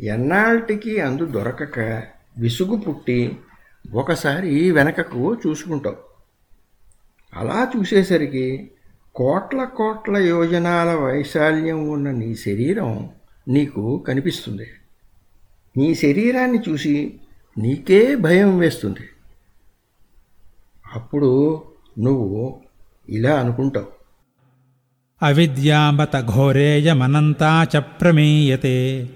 ఎన్నాళ్ళకి అందు దొరకక విసుగు పుట్టి ఒకసారి వెనకకు చూసుకుంటావు. అలా చూసేసరికి కోట్ల కోట్ల యోజనాల వైశాల్యం ఉన్న నీ శరీరం నీకు కనిపిస్తుంది. నీ శరీరాన్ని చూసి నీకే భయం వేస్తుంది. అప్పుడు నువ్వు ఇలా అనుకుంటావు. అవిద్యామత ఘోరేయమనంతా చ ప్రమీయతే.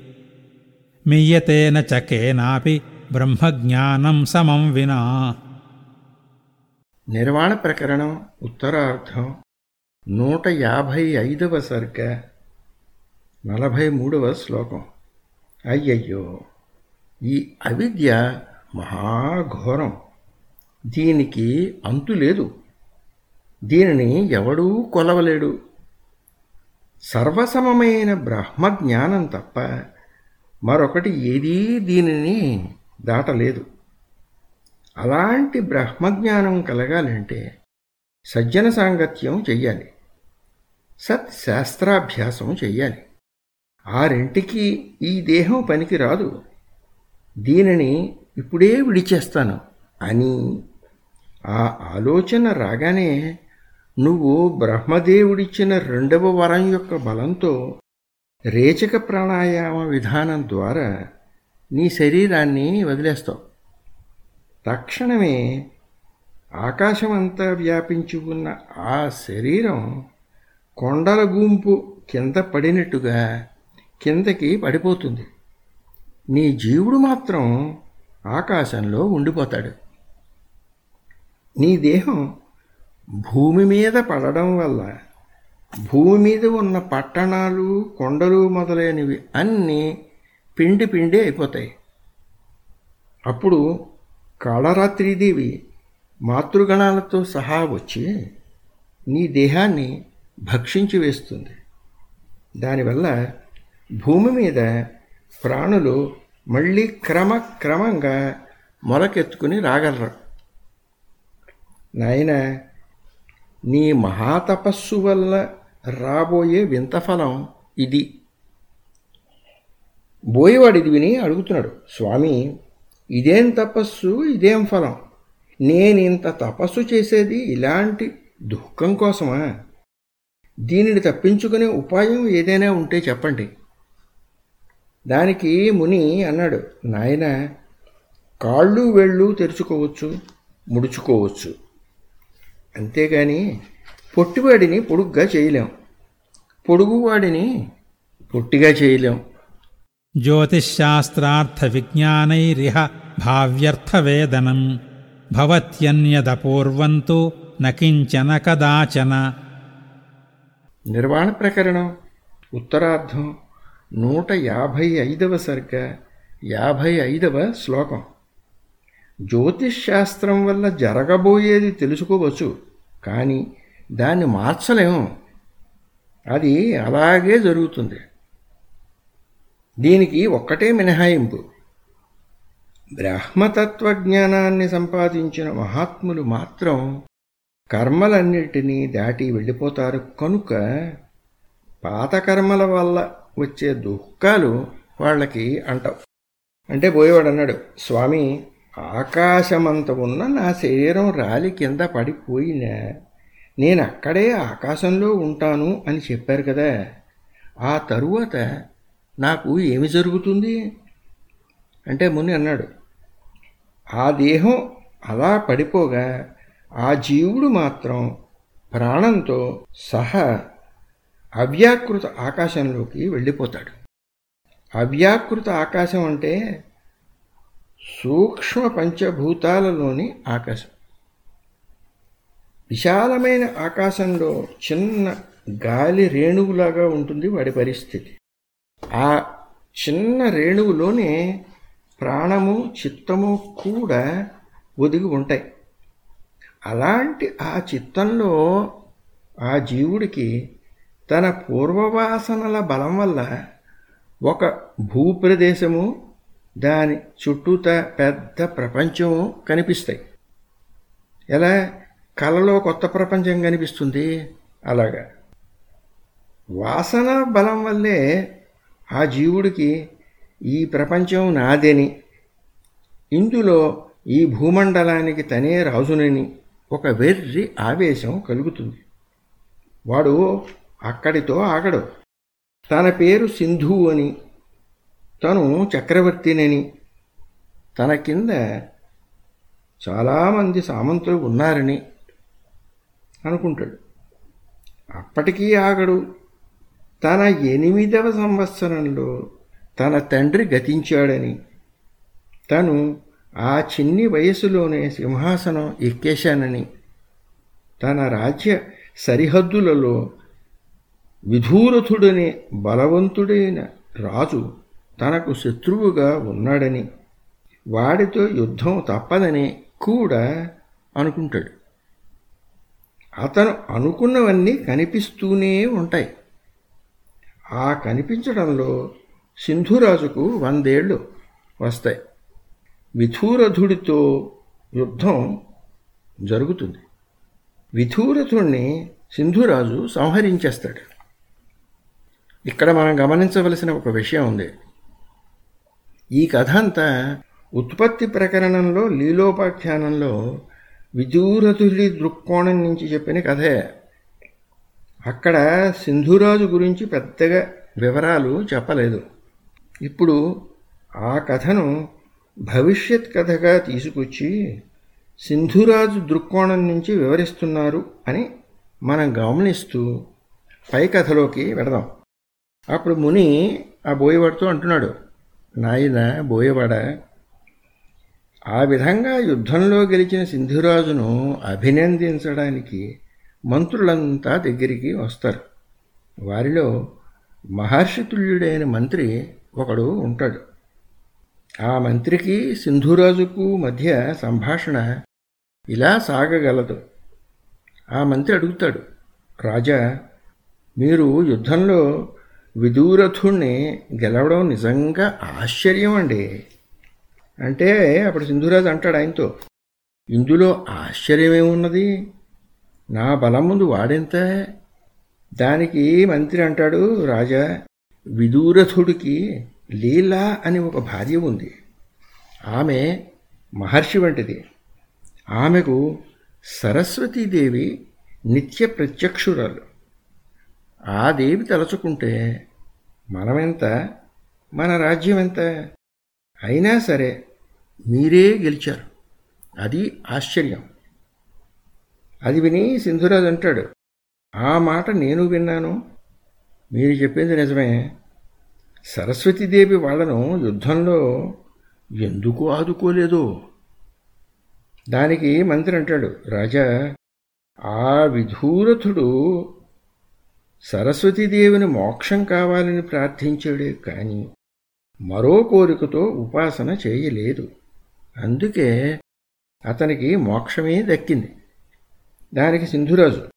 మీయతేన చ కేనాపి బ్రహ్మజ్ఞానం సమం వినా. నిర్వాణ ప్రకరణం ఉత్తరార్థం నూట యాభై ఐదవ సర్గ నలభై మూడవ శ్లోకం. అయ్యయ్యో ఈ అవిద్య మహాఘోరం. దీనికి అంతు లేదు. దీనిని ఎవడూ కొలవలేడు. సర్వసమమైన బ్రహ్మజ్ఞానం తప్ప మరొకటి ఏదీ దీనిని దాటలేదు. అలాంటి బ్రహ్మజ్ఞానం కలగాలంటే సజ్జన సాంగత్యం చెయ్యాలి. సత్ శాస్త్రాభ్యాసం చెయ్యాలి. ఆ రెంటికి ఈ దేహం పనికి రాదు దీనిని ఇప్పుడే విడిచేస్తాను అని ఆ ఆలోచన రాగానే నువ్వు బ్రహ్మదేవుడిచ్చిన రెండవ వరం యొక్క బలంతో రేచక ప్రాణాయామ విధానం ద్వారా నీ శరీరాన్ని వదిలేస్తావు. తక్షణమే ఆకాశమంతా వ్యాపించి ఉన్న ఆ శరీరం కొండల గుంపు కింద పడినట్టుగా కిందకి పడిపోతుంది. నీ జీవుడు మాత్రం ఆకాశంలో ఉండిపోతాడు. నీ దేహం భూమి మీద పడడం వల్ల భూమి మీద ఉన్న పట్టణాలు కొండలు మొదలైనవి అన్నీ పిండి పిండి అయిపోతాయి. అప్పుడు కాళరాత్రిదేవి మాతృగణాలతో సహా వచ్చి నీ దేహాన్ని భక్షించి వేస్తుంది. దానివల్ల భూమి మీద ప్రాణులు మళ్ళీ క్రమక్రమంగా మొలకెత్తుకుని రాగలరు. నాయన నీ మహాతపస్సు వల్ల రాబోయే వింత ఫలం ఇది. బోయవాడు ఇది విని అడుగుతున్నాడు స్వామి ఇదేం తపస్సు ఇదేం ఫలం? నేనింత తపస్సు చేసేది ఇలాంటి దుఃఖం కోసమా? దీనిని తప్పించుకునే ఉపాయం ఏదైనా ఉంటే చెప్పండి. దానికి ముని అన్నాడు నాయన కాళ్ళు వేళ్ళు తెరుచుకోవచ్చు ముడుచుకోవచ్చు. అంతేగాని పొట్టివాడిని పొడుగ్గా చేయలేం. పొడుగువాడిని పొట్టిగా చేయలేం. జ్యోతిశ్శాస్త్రార్థ విజ్ఞానైరిహ భావ్యర్థవేదనం భవత్యన్యదపూర్వంతు నకించన కదాచన. నిర్వాణ ప్రకరణం ఉత్తరార్థం. నూట యాభై ఐదవ సరిక యాభై ఐదవ శ్లోకం. జ్యోతిష్ శాస్త్రం వల్ల జరగబోయేది తెలుసుకోవచ్చు కానీ దాన్ని మార్చలేము. అది అలాగే జరుగుతుంది. దీనికి ఒక్కటే మినహాయింపు. బ్రహ్మతత్వజ్ఞానాన్ని సంపాదించిన మహాత్ములు మాత్రం కర్మలన్నిటినీ దాటి వెళ్ళిపోతారు. కనుక పాత కర్మల వల్ల వచ్చే దుఃఖాలు వాళ్ళకి అంటావు. అంటే పోయేవాడు అన్నాడు స్వామి ఆకాశమంత ఉన్న నా శరీరం రాలి కింద పడిపోయినా నేను అక్కడే ఆకాశంలో ఉంటాను అని చెప్పారు కదా. ఆ తరువాత నాకు ఏమి జరుగుతుంది? అంటే ముని అన్నాడు ఆ దేహం అలా పడిపోగా ఆ జీవుడు మాత్రం ప్రాణంతో సహా అవ్యాకృత ఆకాశంలోకి వెళ్ళిపోతాడు. అవ్యాకృత ఆకాశం అంటే సూక్ష్మ పంచభూతాలలోని ఆకాశం. విశాలమైన ఆకాశంలో చిన్న గాలి రేణువులాగా ఉంటుంది వాడి పరిస్థితి. ఆ చిన్న రేణువులోనే ప్రాణము చిత్తము కూడా ఒదిగి ఉంటాయి. అలాంటి ఆ చిత్తంలో ఆ జీవుడికి తన పూర్వవాసనల బలం వల్ల ఒక భూప్రదేశము దాని చుట్టూత పెద్ద ప్రపంచము కనిపిస్తాయి. ఎలా? కలలో కొత్త ప్రపంచం కనిపిస్తుంది. అలాగా. వాసన బలం వల్లే ఆ జీవుడికి ఈ ప్రపంచం నాదని ఇందులో ఈ భూమండలానికి తనే రాజునని ఒక వెర్రి ఆవేశం కలుగుతుంది. వాడు అక్కడితో ఆగడు. తన పేరు సింధు అని తను చక్రవర్తినని. తన కింద చాలామంది సామంతులు ఉన్నారని అనుకుంటాడు. అప్పటికీ ఆగడు. తన ఎనిమిదవ సంవత్సరంలో తన తండ్రి గతించాడని తను ఆ చిన్ని వయసులోనే సింహాసనం ఎక్కేశానని తన రాజ్య సరిహద్దులలో విధూరథుడనే బలవంతుడైన రాజు తనకు శత్రువుగా ఉన్నాడని వాడితో యుద్ధం తప్పదని కూడా అనుకుంటాడు. అతను అనుకున్నవన్నీ కనిపిస్తూనే ఉంటాయి. ఆ కనిపించడంలో సింధురాజుకు వందేళ్ళు వస్తాయి. విధూరథుడితో యుద్ధం జరుగుతుంది. విధూరథుణ్ణి సింధురాజు సంహరించేస్తాడు. ఇక్కడ మనం గమనించవలసిన ఒక విషయం ఉంది. ఈ కథ అంతా ఉత్పత్తి ప్రకరణంలో లీలోపాఖ్యానంలో విదూరథుడి దృక్కోణం నుంచి చెప్పిన కథే. అక్కడ సింధురాజు గురించి పెద్దగా వివరాలు చెప్పలేదు. ఇప్పుడు ఆ కథను భవిష్యత్ కథగా తీసుకొచ్చి సింధురాజు దృక్కోణం నుంచి వివరిస్తున్నారు అని మనం గమనిస్తూ పై కథలోకి వెడదాం అప్పుడు ముని ఆ బోయవాడితో అంటున్నాడు నాయన బోయవాడ ఆ విధంగా యుద్ధంలో గెలిచిన సింధురాజును అభినందించడానికి మంత్రులంతా దగ్గరికి వస్తారు. వారిలో మహర్షితుల్యుడైన మంత్రి ఒకడు ఉంటాడు. ఆ మంత్రికి సింధురాజుకు మధ్య సంభాషణ ఇలా సాగగలదు. ఆ మంత్రి అడుగుతాడు రాజా మీరు యుద్ధంలో విదూరథుణ్ణి గెలవడం నిజంగా ఆశ్చర్యం అండి. అంటే అప్పుడు సింధురాజు అంటాడు ఆయనతో ఇందులో ఆశ్చర్యమేమున్నది నా బలం ముందు వాడెంత? దానికి మంత్రి అంటాడు రాజా విదూరథుడికి లీలా అని ఒక భార్య ఉంది. ఆమె మహర్షి వంటిది. ఆమెకు సరస్వతీదేవి నిత్య ప్రత్యక్షురాలు. ఆ దేవి తలచుకుంటే మనమెంత మన రాజ్యం ఎంత? అయినా సరే మీరే గెలిచారు. అది ఆశ్చర్యం. అది విని సింధురాజు అంటాడు ఆ మాట నేను విన్నాను. మీరు చెప్పింది నిజమే. సరస్వతీదేవి వాళ్ళను యుద్ధంలో ఎందుకు ఆదుకోలేదు? దానికి మంత్రి అంటాడు రాజా ఆ విధూరథుడు సరస్వతీదేవిని మోక్షం కావాలని ప్రార్థించాడే కాని మరో కోరికతో ఉపాసన చేయలేదు. అందుకే అతనికి మోక్షమే దక్కింది. దానికి సింధురాజు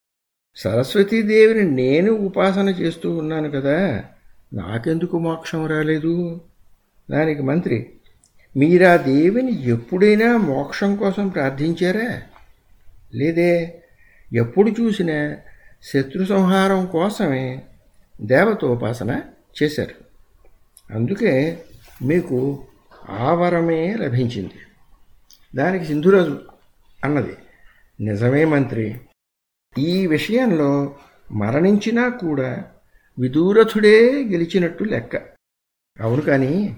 సరస్వతీదేవిని నేను ఉపాసన చేస్తూ ఉన్నాను కదా నాకెందుకు మోక్షం రాలేదు? దానికి మంత్రి మీరా దేవిని ఎప్పుడైనా మోక్షం కోసం ప్రార్థించారా? లేదే ఎప్పుడు చూసినా శత్రు సంహారం కోసమే దేవతోపాసన చేశారు. అందుకే మీకు ఆవరమే లభించింది. దానికి సింధురాజు అన్నది నిజమే మంత్రి ఈ విషయంలో మరణించినా కూడా విదూరథుడే గెలిచినట్టు లెక్క. అవును కానీ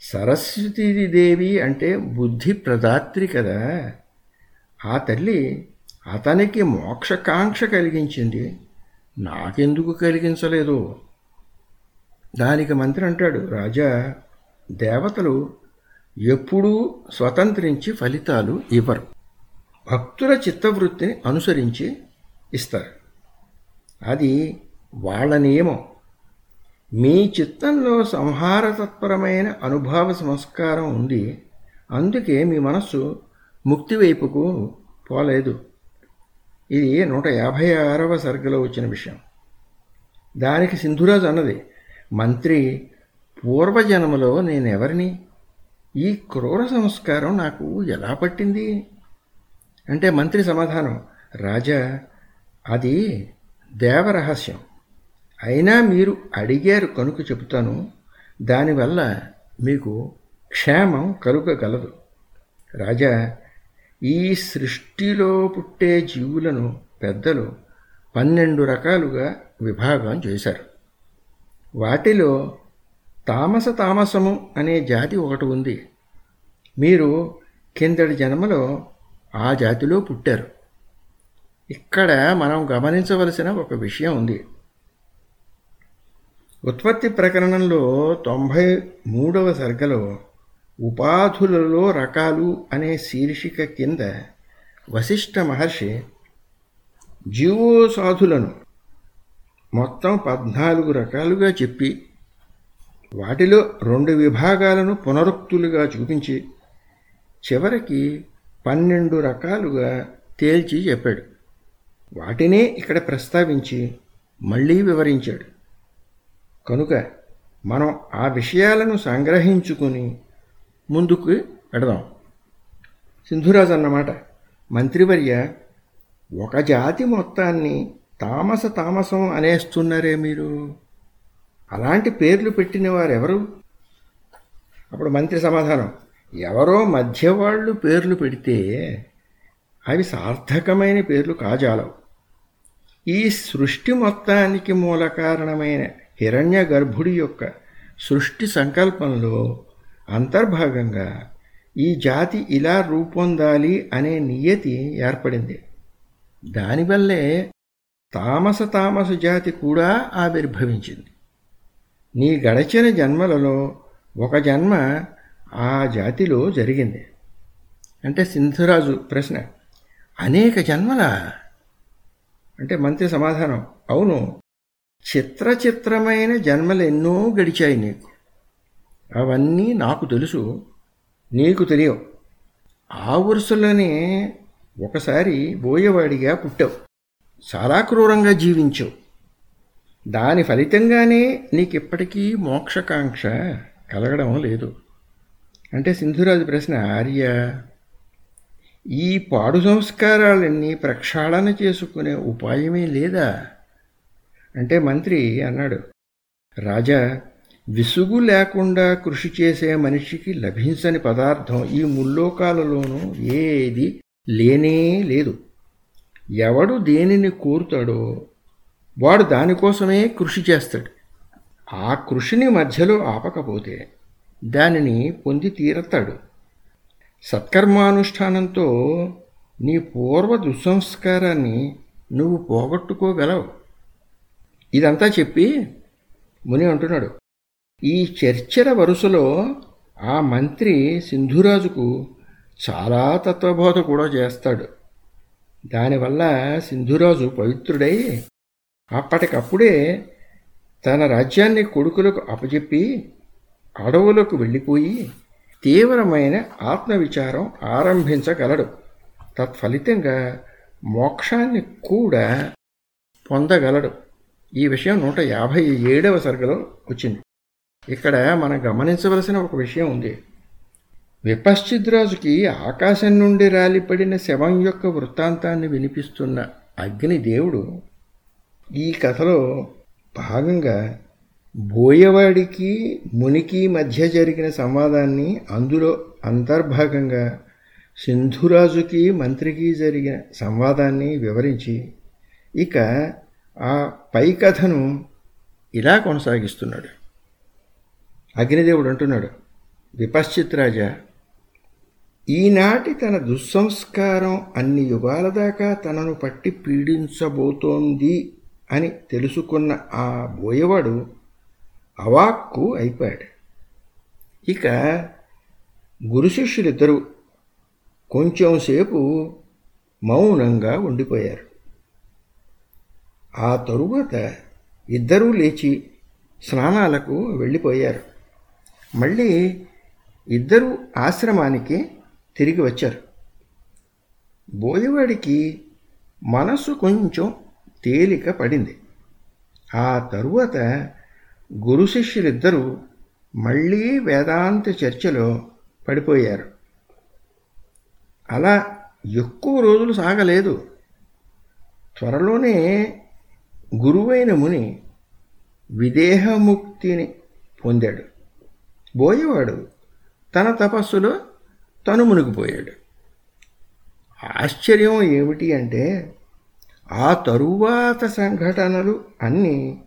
సరస్వతీదేవి అంటే బుద్ధి ప్రదాత్రి కదా. ఆ తల్లి అతనికి మోక్షకాంక్ష కలిగించింది. నాకెందుకు కలిగించలేదు? దానికి మంత్రి అంటాడు రాజా దేవతలు ఎప్పుడూ స్వతంత్రించి ఫలితాలు ఇవ్వరు. భక్తుల చిత్తవృత్తిని అనుసరించి ఇస్తారు. అది వాళ్ళ నియమం. మీ చిత్తంలో సంహారతత్పరమైన అనుభవ సంస్కారం ఉంది. అందుకే మీ మనస్సు ముక్తి వైపుకు పోలేదు. ఇది నూట యాభై ఆరవ సర్గలో వచ్చిన విషయం. దానికి సింధురాజు అన్నది మంత్రి పూర్వజన్మలో నేనెవరిని? ఈ క్రూర సంస్కారం నాకు ఎలా పట్టింది? అంటే మంత్రి సమాధానం రాజా అది దేవరహస్యం. అయినా మీరు అడిగారు కనుక చెబుతాను. దానివల్ల మీకు క్షేమం కలుగగలదు. రాజా ఈ సృష్టిలో పుట్టే జీవులను పెద్దలు పన్నెండు రకాలుగా విభాగం చేశారు. వాటిలో తామస తామసము అనే జాతి ఒకటి ఉంది. మీరు కిందటి జన్మలో ఆ జాతిలో పుట్టారు. ఇక్కడ మనం గమనించవలసిన ఒక విషయం ఉంది. ఉత్పత్తి ప్రకరణంలో తొంభై మూడవ సర్గలో ఉపాధులలో రకాలు అనే శీర్షిక కింద వశిష్ఠ మహర్షి జీవోసాధులను మొత్తం పద్నాలుగు రకాలుగా చెప్పి వాటిలో రెండు విభాగాలను పునరుక్తులుగా చూపించి చివరికి పన్నెండు రకాలుగా తేల్చి చెప్పాడు. వాటినే ఇక్కడ ప్రస్తావించి మళ్ళీ వివరించాడు. కనుక మనం ఆ విషయాలను సంగ్రహించుకుని ముందుకు పెడదాం సింధురాజు అన్నమాట మంత్రివర్య ఒక జాతి మొత్తాన్ని తామస తామసం అనేస్తున్నారే మీరు. అలాంటి పేర్లు పెట్టిన వారెవరు అప్పుడు మంత్రి సమాధానం ఎవరో మధ్యవాళ్ళు పేర్లు పెడితే అవి సార్థకమైన పేర్లు కాజాలవు. ఈ సృష్టి మొత్తానికి మూల కారణమైన హిరణ్య గర్భుడి యొక్క సృష్టి సంకల్పంలో అంతర్భాగంగా ఈ జాతి ఇలా రూపొందాలి అనే నియతి ఏర్పడింది. దానివల్లే తామస తామస జాతి కూడా ఆవిర్భవించింది. నీ గడచిన జన్మలలో ఒక జన్మ ఆ జాతిలో జరిగింది. అంటే సింధురాజు ప్రశ్న అనేక జన్మల? అంటే మంత్రి సమాధానం అవును. చిత్ర చిత్రమైన జన్మలు ఎన్నో గడిచాయి నీకు. అవన్నీ నాకు తెలుసు. నీకు తెలియవు. ఆ వరుసలోనే ఒకసారి బోయవాడిగా పుట్టావు. చాలా క్రూరంగా జీవించావు. దాని ఫలితంగానే నీకిప్పటికీ మోక్షకాంక్ష కలగడం లేదు. అంటే సింధురాజు ప్రశ్న ఆర్య ఈ పాడు సంస్కారాలన్నీ ప్రక్షాళన చేసుకునే ఉపాయమే లేదా? అంటే మంత్రి అన్నాడు రాజా విసుగు లేకుండా కృషి చేసే మనిషికి లభించని పదార్థం ఈ ముల్లోకాలలోనూ ఏది లేనే లేదు. ఎవడు దేనిని కోరుతాడో వాడు దానికోసమే కృషి చేస్తాడు. ఆ కృషిని మధ్యలో ఆపకపోతే దానిని పొంది తీరతాడు. సత్కర్మానుష్ఠానంతో నీ పూర్వ దుస్సంస్కారాన్ని నువ్వు పోగొట్టుకోగలవు. ఇదంతా చెప్పి ముని అంటున్నాడు. ఈ చర్చల వరుసలో ఆ మంత్రి సింధురాజుకు చాలా తత్వబోధ కూడా చేస్తాడు. దానివల్ల సింధురాజు పవిత్రుడై అప్పటికప్పుడే తన రాజ్యాన్ని కొడుకులకు అప్పచెప్పి అడవులకు వెళ్ళిపోయి తీవ్రమైన ఆత్మవిచారం ఆరంభించగలడు. తత్ఫలితంగా మోక్షాన్ని కూడా పొందగలడు. ఈ విషయం నూట యాభై ఏడవ సరుకులో వచ్చింది. ఇక్కడ మనం గమనించవలసిన ఒక విషయం ఉంది. విపశ్చిద్రాజుకి ఆకాశం నుండి రాలిపడిన శవం యొక్క వృత్తాంతాన్ని వినిపిస్తున్న అగ్నిదేవుడు ఈ కథలో భాగంగా బోయవాడికి మునికి మధ్య జరిగిన సంవాదాన్ని అందులో అంతర్భాగంగా సింధురాజుకి మంత్రికి జరిగిన సంవాదాన్ని వివరించి ఇక ఆ పై కథను ఇలా కొనసాగిస్తున్నాడు. అగ్నిదేవుడు అంటున్నాడు విపశ్చిత్రాజ ఈనాటి తన దుస్సంస్కారం అన్ని యుగాల దాకా తనను పట్టి పీడించబోతోంది అని తెలుసుకున్న ఆ బోయవాడు అవాక్కు అయిపోయాడు. ఇక గురు శిష్యులిద్దరూ కొంచెంసేపు మౌనంగా ఉండిపోయారు. ఆ తరువాత ఇద్దరూ లేచి స్నానాలకు వెళ్ళిపోయారు. మళ్ళీ ఇద్దరూ ఆశ్రమానికి తిరిగి వచ్చారు. బోయవాడికి మనసు కొంచెం తేలిక పడింది. ఆ తరువాత గురు శిష్యులిద్దరూ మళ్ళీ వేదాంత చర్చలో పడిపోయారు. అలా ఎక్కువ రోజులు సాగలేదు. త్వరలోనే గురువైన ముని విదేహముక్తిని పొందాడు. బోయేవాడు తన తపస్సులో తను మునిగిపోయాడు. ఆశ్చర్యం ఏమిటి అంటే ఆ తరువాత సంఘటనలు అన్నీ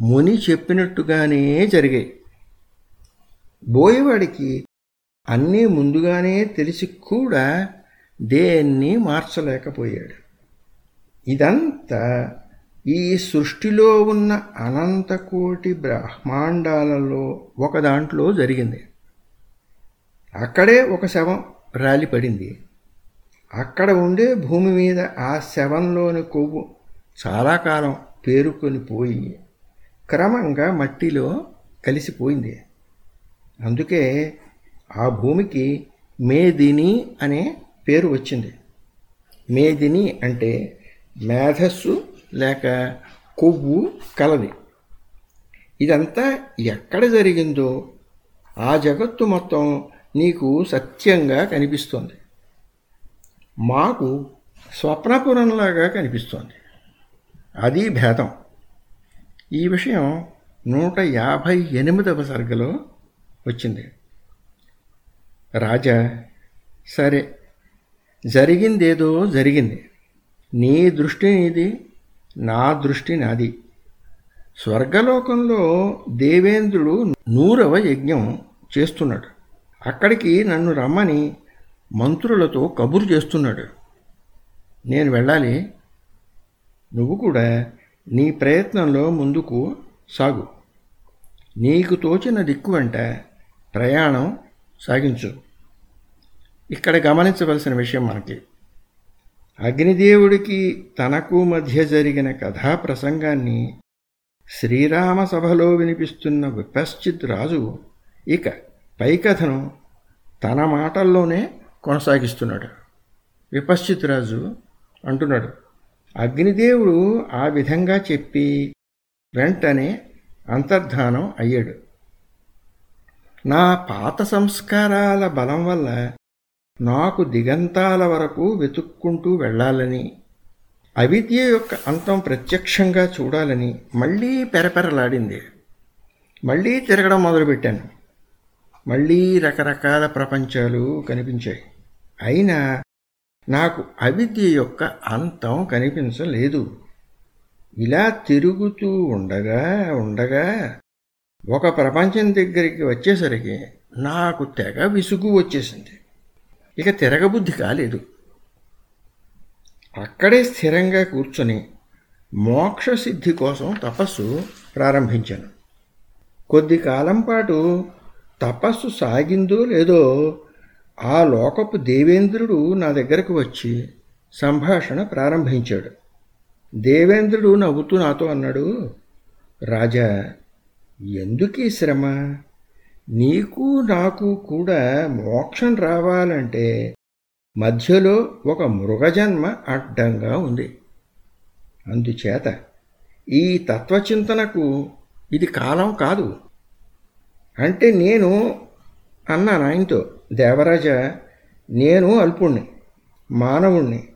ముని చెప్పినట్టుగానే జరిగాయి. బోయేవాడికి అన్నీ ముందుగానే తెలిసి కూడా దేన్ని మార్చలేకపోయాడు. ఇదంతా ఈ సృష్టిలో ఉన్న అనంతకోటి బ్రహ్మాండాలలో ఒక దాంట్లో జరిగింది. అక్కడే ఒక శవం రాలిపడింది. అక్కడ ఉండే భూమి మీద ఆ శవంలోని కొవ్వు చాలా కాలం పేరుకొని పోయి క్రమంగా మట్టిలో కలిసిపోయింది. అందుకే ఆ భూమికి మేదిని అనే పేరు వచ్చింది. మేదిని అంటే మేధస్సు లేక కొవ్వు కలది. ఇదంతా ఎక్కడ జరిగిందో ఆ జగత్తు మొత్తం నీకు సత్యంగా కనిపిస్తోంది. మాకు స్వప్నపురంలాగా కనిపిస్తోంది. అది భేదం. ఈ విషయం నూట యాభై ఎనిమిదవ సర్గలో వచ్చింది. రాజా సరే జరిగిందేదో జరిగింది. నీ దృష్టి నీది నా దృష్టి నాది. స్వర్గలోకంలో దేవేంద్రుడు నూరవ యజ్ఞం చేస్తున్నాడు. అక్కడికి నన్ను రమ్మని మంత్రులతో కబురు చేస్తున్నాడు. నేను వెళ్ళాలి. నువ్వు కూడా నీ ప్రయత్నంలో ముందుకు సాగు. నీకు తోచిన దిక్కు వెంట ప్రయాణం సాగించు. ఇక్కడ గమనించవలసిన విషయం మనకి అగ్నిదేవుడికి తనకు మధ్య జరిగిన కథా ప్రసంగాన్ని శ్రీరామ సభలో వినిపిస్తున్న విపశ్చిత్ రాజు ఇక పైకథను తన మాటల్లోనే కొనసాగిస్తున్నాడు. విపశ్చిత్ రాజు అంటున్నాడు అగ్నిదేవుడు ఆ విధంగా చెప్పి వెంటనే అంతర్ధానం అయ్యాడు. నా పాత సంస్కారాల బలం వల్ల నాకు దిగంతాల వరకు వెతుక్కుంటూ వెళ్ళాలని అవిద్య యొక్క అంతం ప్రత్యక్షంగా చూడాలని మళ్ళీ పెరపెరలాడింది. మళ్ళీ తిరగడం మొదలుపెట్టాను. మళ్ళీ రకరకాల ప్రపంచాలు కనిపించాయి. అయినా నాకు అవిద్య యొక్క అంతం కనిపించలేదు. ఇలా తిరుగుతూ ఉండగా ఉండగా ఒక ప్రపంచం దగ్గరికి వచ్చేసరికి నాకు తెగ విసుగు వచ్చేసింది. ఇక తిరగబుద్ధి కాలేదు. అక్కడే స్థిరంగా కూర్చొని మోక్షసిద్ధి కోసం తపస్సు ప్రారంభించాను. కొద్ది కాలం పాటు తపస్సు సాగిందో లేదో ఆ లోకపు దేవేంద్రుడు నా దగ్గరకు వచ్చి సంభాషణ ప్రారంభించాడు. దేవేంద్రుడు నవ్వుతూ నాతో అన్నాడు రాజా ఎందుకీ శ్రమ? నీకు నాకు కూడా మోక్షం రావాలంటే మధ్యలో ఒక మృగజన్మ అడ్డంగా ఉంది. అందుచేత ఈ తత్వచింతనకు ఇది కాలం కాదు. అంటే నేను అన్నాను ఆయనతో దేవరాజ నేను అల్పుణ్ణి మానవుణ్ణి.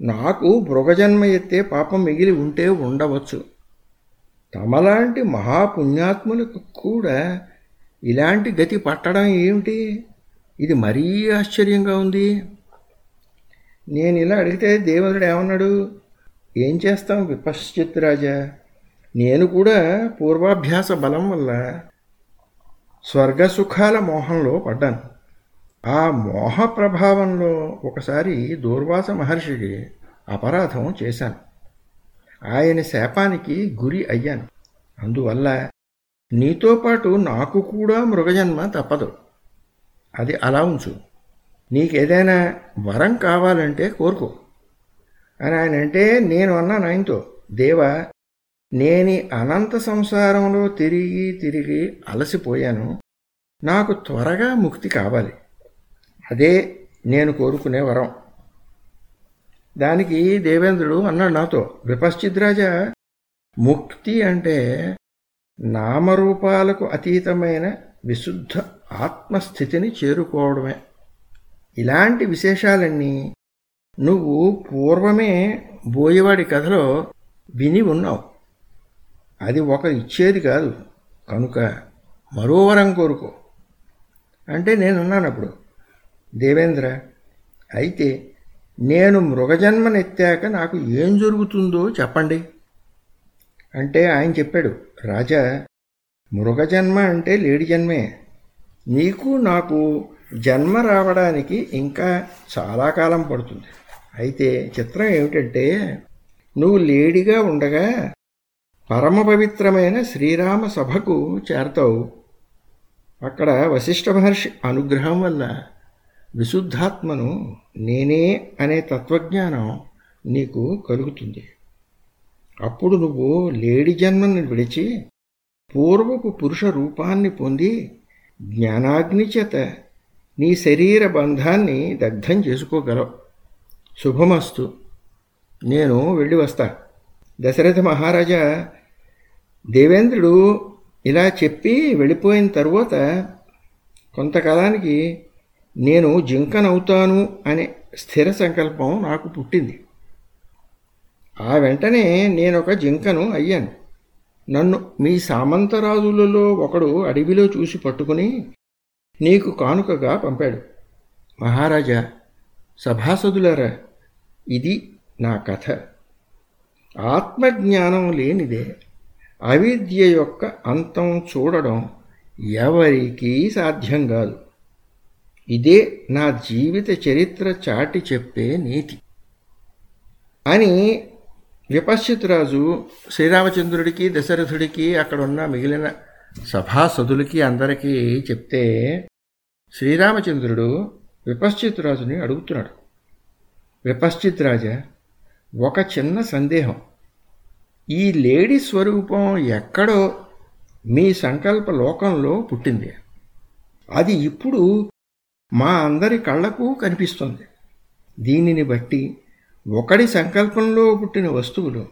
నాకు మృగజన్మ ఎత్తే పాపం మిగిలి ఉంటే ఉండవచ్చు. తమలాంటి మహాపుణ్యాత్ములకు కూడా ఇలాంటి గతి పట్టడం ఏమిటి? ఇది మరీ ఆశ్చర్యంగా ఉంది. నేను ఇలా అడిగితే దేవేంద్రుడు ఏమన్నాడు? ఏం చేస్తాం విపశ్చిత్ రాజా? నేను కూడా పూర్వాభ్యాస బలం వల్ల స్వర్గసుఖాల మోహంలో పడ్డాను. ఆ మోహ ప్రభావంలో ఒకసారి దూర్వాస మహర్షికి అపరాధం చేశాను. ఆయన శాపానికి గురి అయ్యాను. అందువల్ల నీతో పాటు నాకు కూడా మృగజన్మ తప్పదు. అది అలా ఉంచు. నీకేదైనా వరం కావాలంటే కోరుకో. అని ఆయన అంటే నేను అన్నాను ఆయనతో దేవా నేని అనంత సంసారంలో తిరిగి తిరిగి అలసిపోయాను. నాకు త్వరగా ముక్తి కావాలి. అదే నేను కోరుకునే వరం. దానికి దేవేంద్రుడు అన్నాడు నాతో విపశ్చిద్రాజ ముక్తి అంటే నామరూపాలకు అతీతమైన విశుద్ధ ఆత్మస్థితిని చేరుకోవడమే. ఇలాంటి విశేషాలన్నీ నువ్వు పూర్వమే బోయవాడి కథలో విని ఉన్నావు. అది ఒకరు ఇచ్చేది కాదు. కనుక మరో వరం కోరుకో. అంటే నేనున్నాను అప్పుడు. దేవేంద్ర అయితే నేను మృగజన్మనెత్తాక నాకు ఏం జరుగుతుందో చెప్పండి. అంటే ఆయన చెప్పాడు రాజా మృగజన్మ అంటే లేడి జన్మే. నీకు నాకు జన్మ రావడానికి ఇంకా చాలా కాలం పడుతుంది. అయితే చిత్రం ఏమిటంటే నువ్వు లేడిగా ఉండగా పరమ పవిత్రమైన శ్రీరామ సభకు చేరతావు. అక్కడ వశిష్ఠ మహర్షి అనుగ్రహం వల్ల విశుద్ధాత్మను నేనే అనే తత్వజ్ఞానం నీకు కలుగుతుంది. అప్పుడు నువ్వు లేడి జన్మని విడిచి పూర్వపు పురుష రూపాన్ని పొంది జ్ఞానాగ్ని చేత నీ శరీర బంధాన్ని దగ్ధం చేసుకోగలవు. శుభమస్తు. నేను వెళ్ళి వస్తా. దశరథ మహారాజా దేవేంద్రుడు ఇలా చెప్పి వెళ్ళిపోయిన తరువాత కొంతకాలానికి నేను జింకనవుతాను అనే స్థిర సంకల్పం నాకు పుట్టింది. ఆ వెంటనే నేనొక జింకను అయ్యాను. నన్ను మీ సామంతరాజులలో ఒకడు అడవిలో చూసి పట్టుకుని నీకు కానుకగా పంపాడు. మహారాజా సభాసదులరా ఇది నా కథ. ఆత్మజ్ఞానం లేనిదే అవిద్య యొక్క అంతం చూడడం ఎవరికీ సాధ్యం కాదు. ఇదే నా జీవిత చరిత్ర చాటి చెప్పే నీతి. అని విపశ్చితరాజు శ్రీరామచంద్రుడికి దశరథుడికి అక్కడున్న మిగిలిన సభాసదులకి అందరికీ చెప్తే శ్రీరామచంద్రుడు విపశ్చితరాజుని అడుగుతున్నాడు. విపశ్చితరాజ ఒక చిన్న సందేహం. ఈ లేడీ స్వరూపం ఎక్కడో మీ సంకల్ప లోకంలో పుట్టింది. అది ఇప్పుడు మా అందరి కళ్ళకు కనిపిస్తుంది. దీనిని బట్టి ఒకడి సంకల్పంలో పుట్టిన వస్తువులు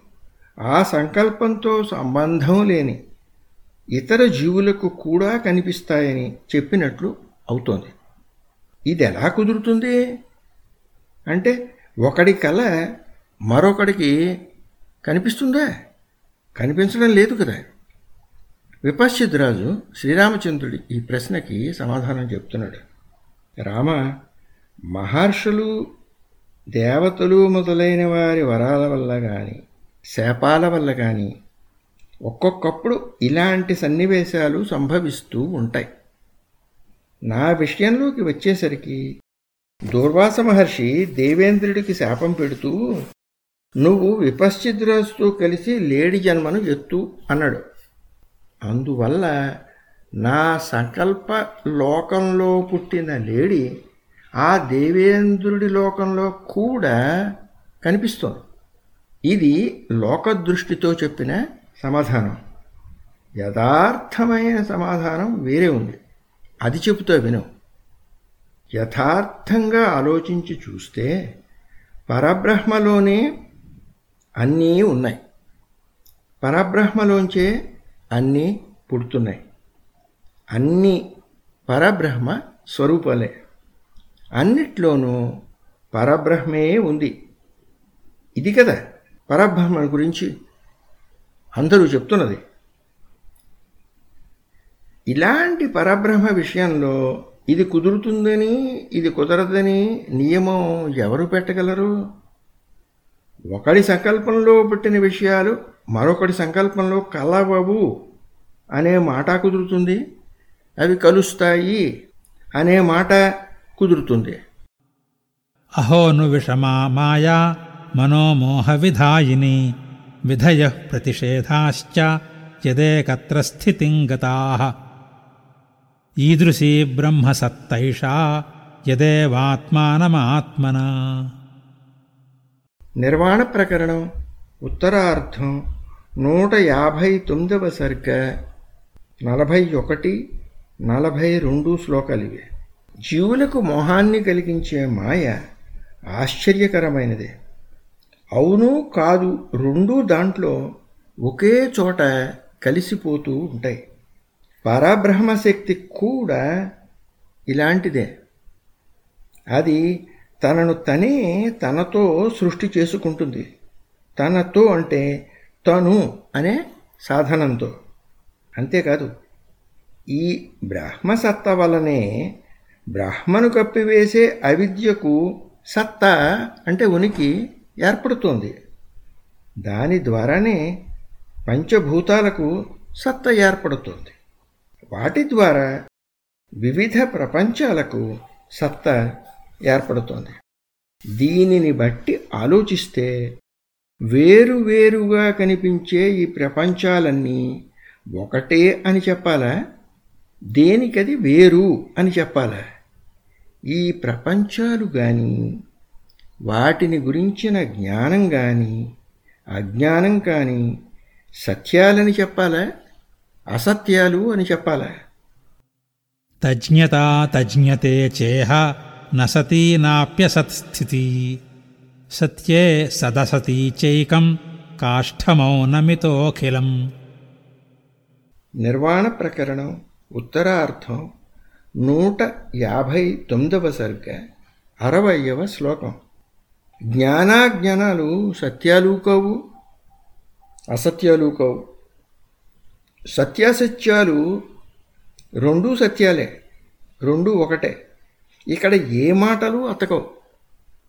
ఆ సంకల్పంతో సంబంధం లేని ఇతర జీవులకు కూడా కనిపిస్తాయని చెప్పినట్లు అవుతోంది. ఇది ఎలా కుదురుతుంది? అంటే ఒకడి కళ మరొకడికి కనిపిస్తుందా? కనిపించడం లేదు కదా. విపశ్చిద్రాజు శ్రీరామచంద్రుడి ఈ ప్రశ్నకి సమాధానం చెప్తున్నాడు. రామ మహర్షులు దేవతలు మొదలైన వారి వరాల వల్ల కానీ శాపాల వల్ల కానీ ఒక్కొక్కప్పుడు ఇలాంటి సన్నివేశాలు సంభవిస్తూ ఉంటాయి. నా విషయంలోకి వచ్చేసరికి దూర్వాస మహర్షి దేవేంద్రుడికి శాపం పెడుతూ నువ్వు విపశ్చిద్రాజుతో కలిసి లేడి జన్మను ఎత్తు అన్నాడు. అందువల్ల నా సంకల్ప లోకంలో పుట్టిన లేడి ఆ దేవేంద్రుడి లోకంలో కూడా కనిపిస్తోంది. ఇది లోకదృష్టితో చెప్పిన సమాధానం. యథార్థమైన సమాధానం వేరే ఉంది. అది చెబుతా విను. యథార్థంగా ఆలోచించి చూస్తే పరబ్రహ్మలోనే అన్నీ ఉన్నాయి. పరబ్రహ్మలోంచే అన్నీ పుడుతున్నాయి. అన్నీ పరబ్రహ్మ స్వరూపాలే. అన్నిట్లోనూ పరబ్రహ్మే ఉంది. ఇది కదా పరబ్రహ్మ గురించి అందరూ చెప్తున్నది. ఇలాంటి పరబ్రహ్మ విషయంలో ఇది కుదురుతుందని ఇది కుదరదని నియమం ఎవరు పెట్టగలరు? ఒకడి సంకల్పంలో పెట్టిన విషయాలు మరొకటి సంకల్పంలో కలవవు అనే మాట కుదురుతుంది. అవి కలుస్తాయి అనే మాట కుదురుతుంది. అహోను విషమా మాయా మనోమోహ విధాయిని విధయ ప్రతిషేధాశ్చ యదేకత్ర స్థితిం గతా. ఈదృశీ బ్రహ్మసత్తైషా యదేవాత్మానమాత్మనా. నిర్వాణ ప్రకరణం ఉత్తరార్థం నూట యాభై తొమ్మిదవ సర్గ నలభై ఒకటి నలభై రెండు శ్లోకాలివే జీవులకు మోహాన్ని కలిగించే మాయ ఆశ్చర్యకరమైనదే. అవును కాదు రెండూ దాంట్లో ఒకే చోట కలిసిపోతూ ఉంటాయి. పరబ్రహ్మశక్తి కూడా ఇలాంటిదే. అది తనను తనే తనతో సృష్టి చేసుకుంటుంది. తనతో అంటే తను అనే సాధనంతో. అంతేకాదు ఈ బ్రహ్మసత్త వలనే బ్రహ్మను కప్పివేసే అవిద్యకు సత్త అంటే ఉనికి ఏర్పడుతోంది. దాని ద్వారానే పంచభూతాలకు సత్త ఏర్పడుతుంది. వాటి ద్వారా వివిధ ప్రపంచాలకు సత్త ఏర్పడుతోంది. దీనిని బట్టి ఆలోచిస్తే వేరువేరుగా కనిపించే ఈ ప్రపంచాలన్నీ ఒకటే అని చెప్పాలా? దేనికది వేరు అని చెప్పాలా? ఈ ప్రపంచాలు కానీ వాటిని గురించిన జ్ఞానం కానీ అజ్ఞానం కానీ సత్యాలని చెప్పాలా? అసత్యాలు అని చెప్పాలా? తజ్ఞతా తజ్ఞతే చేహ నసతీ నాప్యసత్స్థితి. సత్యే సదసతీ చైకం కాష్ఠమౌనమితోఖిలం నిర్వాణ ప్రకరణం ఉత్తరార్థం నూట యాభై తొమ్మిదవ సరిగ్గా అరవయవ శ్లోకం. జ్ఞానాజ్ఞానాలు సత్యాలు కావు అసత్యాలు కావు. సత్యాసత్యాలు రెండూ సత్యాలే రెండూ ఒకటే. ఇక్కడ ఏ మాటలు అతకవు.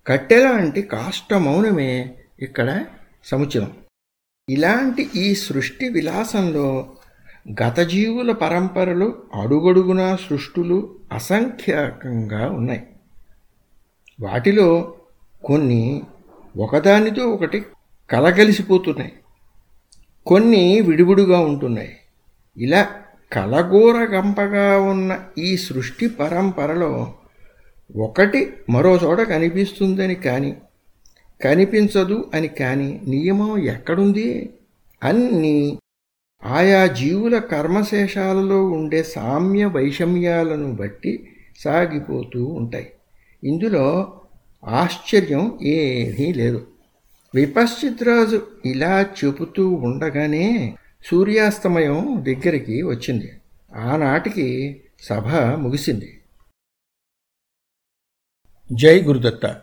కట్టెలాంటి కాష్ట మౌనమే ఇక్కడ సముచితం ఇలాంటి ఈ సృష్టి విలాసంలో గతజీవుల పరంపరలు అడుగడుగునా సృష్టులు అసంఖ్యాకంగా ఉన్నాయి. వాటిలో కొన్ని ఒకదానితో ఒకటి కలగలిసిపోతున్నాయి. కొన్ని విడివిడుగా ఉంటున్నాయి. ఇలా కలగూరగంపగా ఉన్న ఈ సృష్టి పరంపరలో ఒకటి మరో చోట కనిపిస్తుందని కానీ కనిపించదు అని కానీ నియమం ఎక్కడుంది? అన్నీ ఆయా జీవుల కర్మశేషాలలో ఉండే సామ్య వైషమ్యాలను బట్టి సాగిపోతూ ఉంటాయి. ఇందులో ఆశ్చర్యం ఏమీ లేదు. విపశ్చిత్రాజు ఇలా చెబుతూ ఉండగానే సూర్యాస్తమయం దగ్గరికి వచ్చింది. ఆనాటికి సభ ముగిసింది. జై గురుదత్త.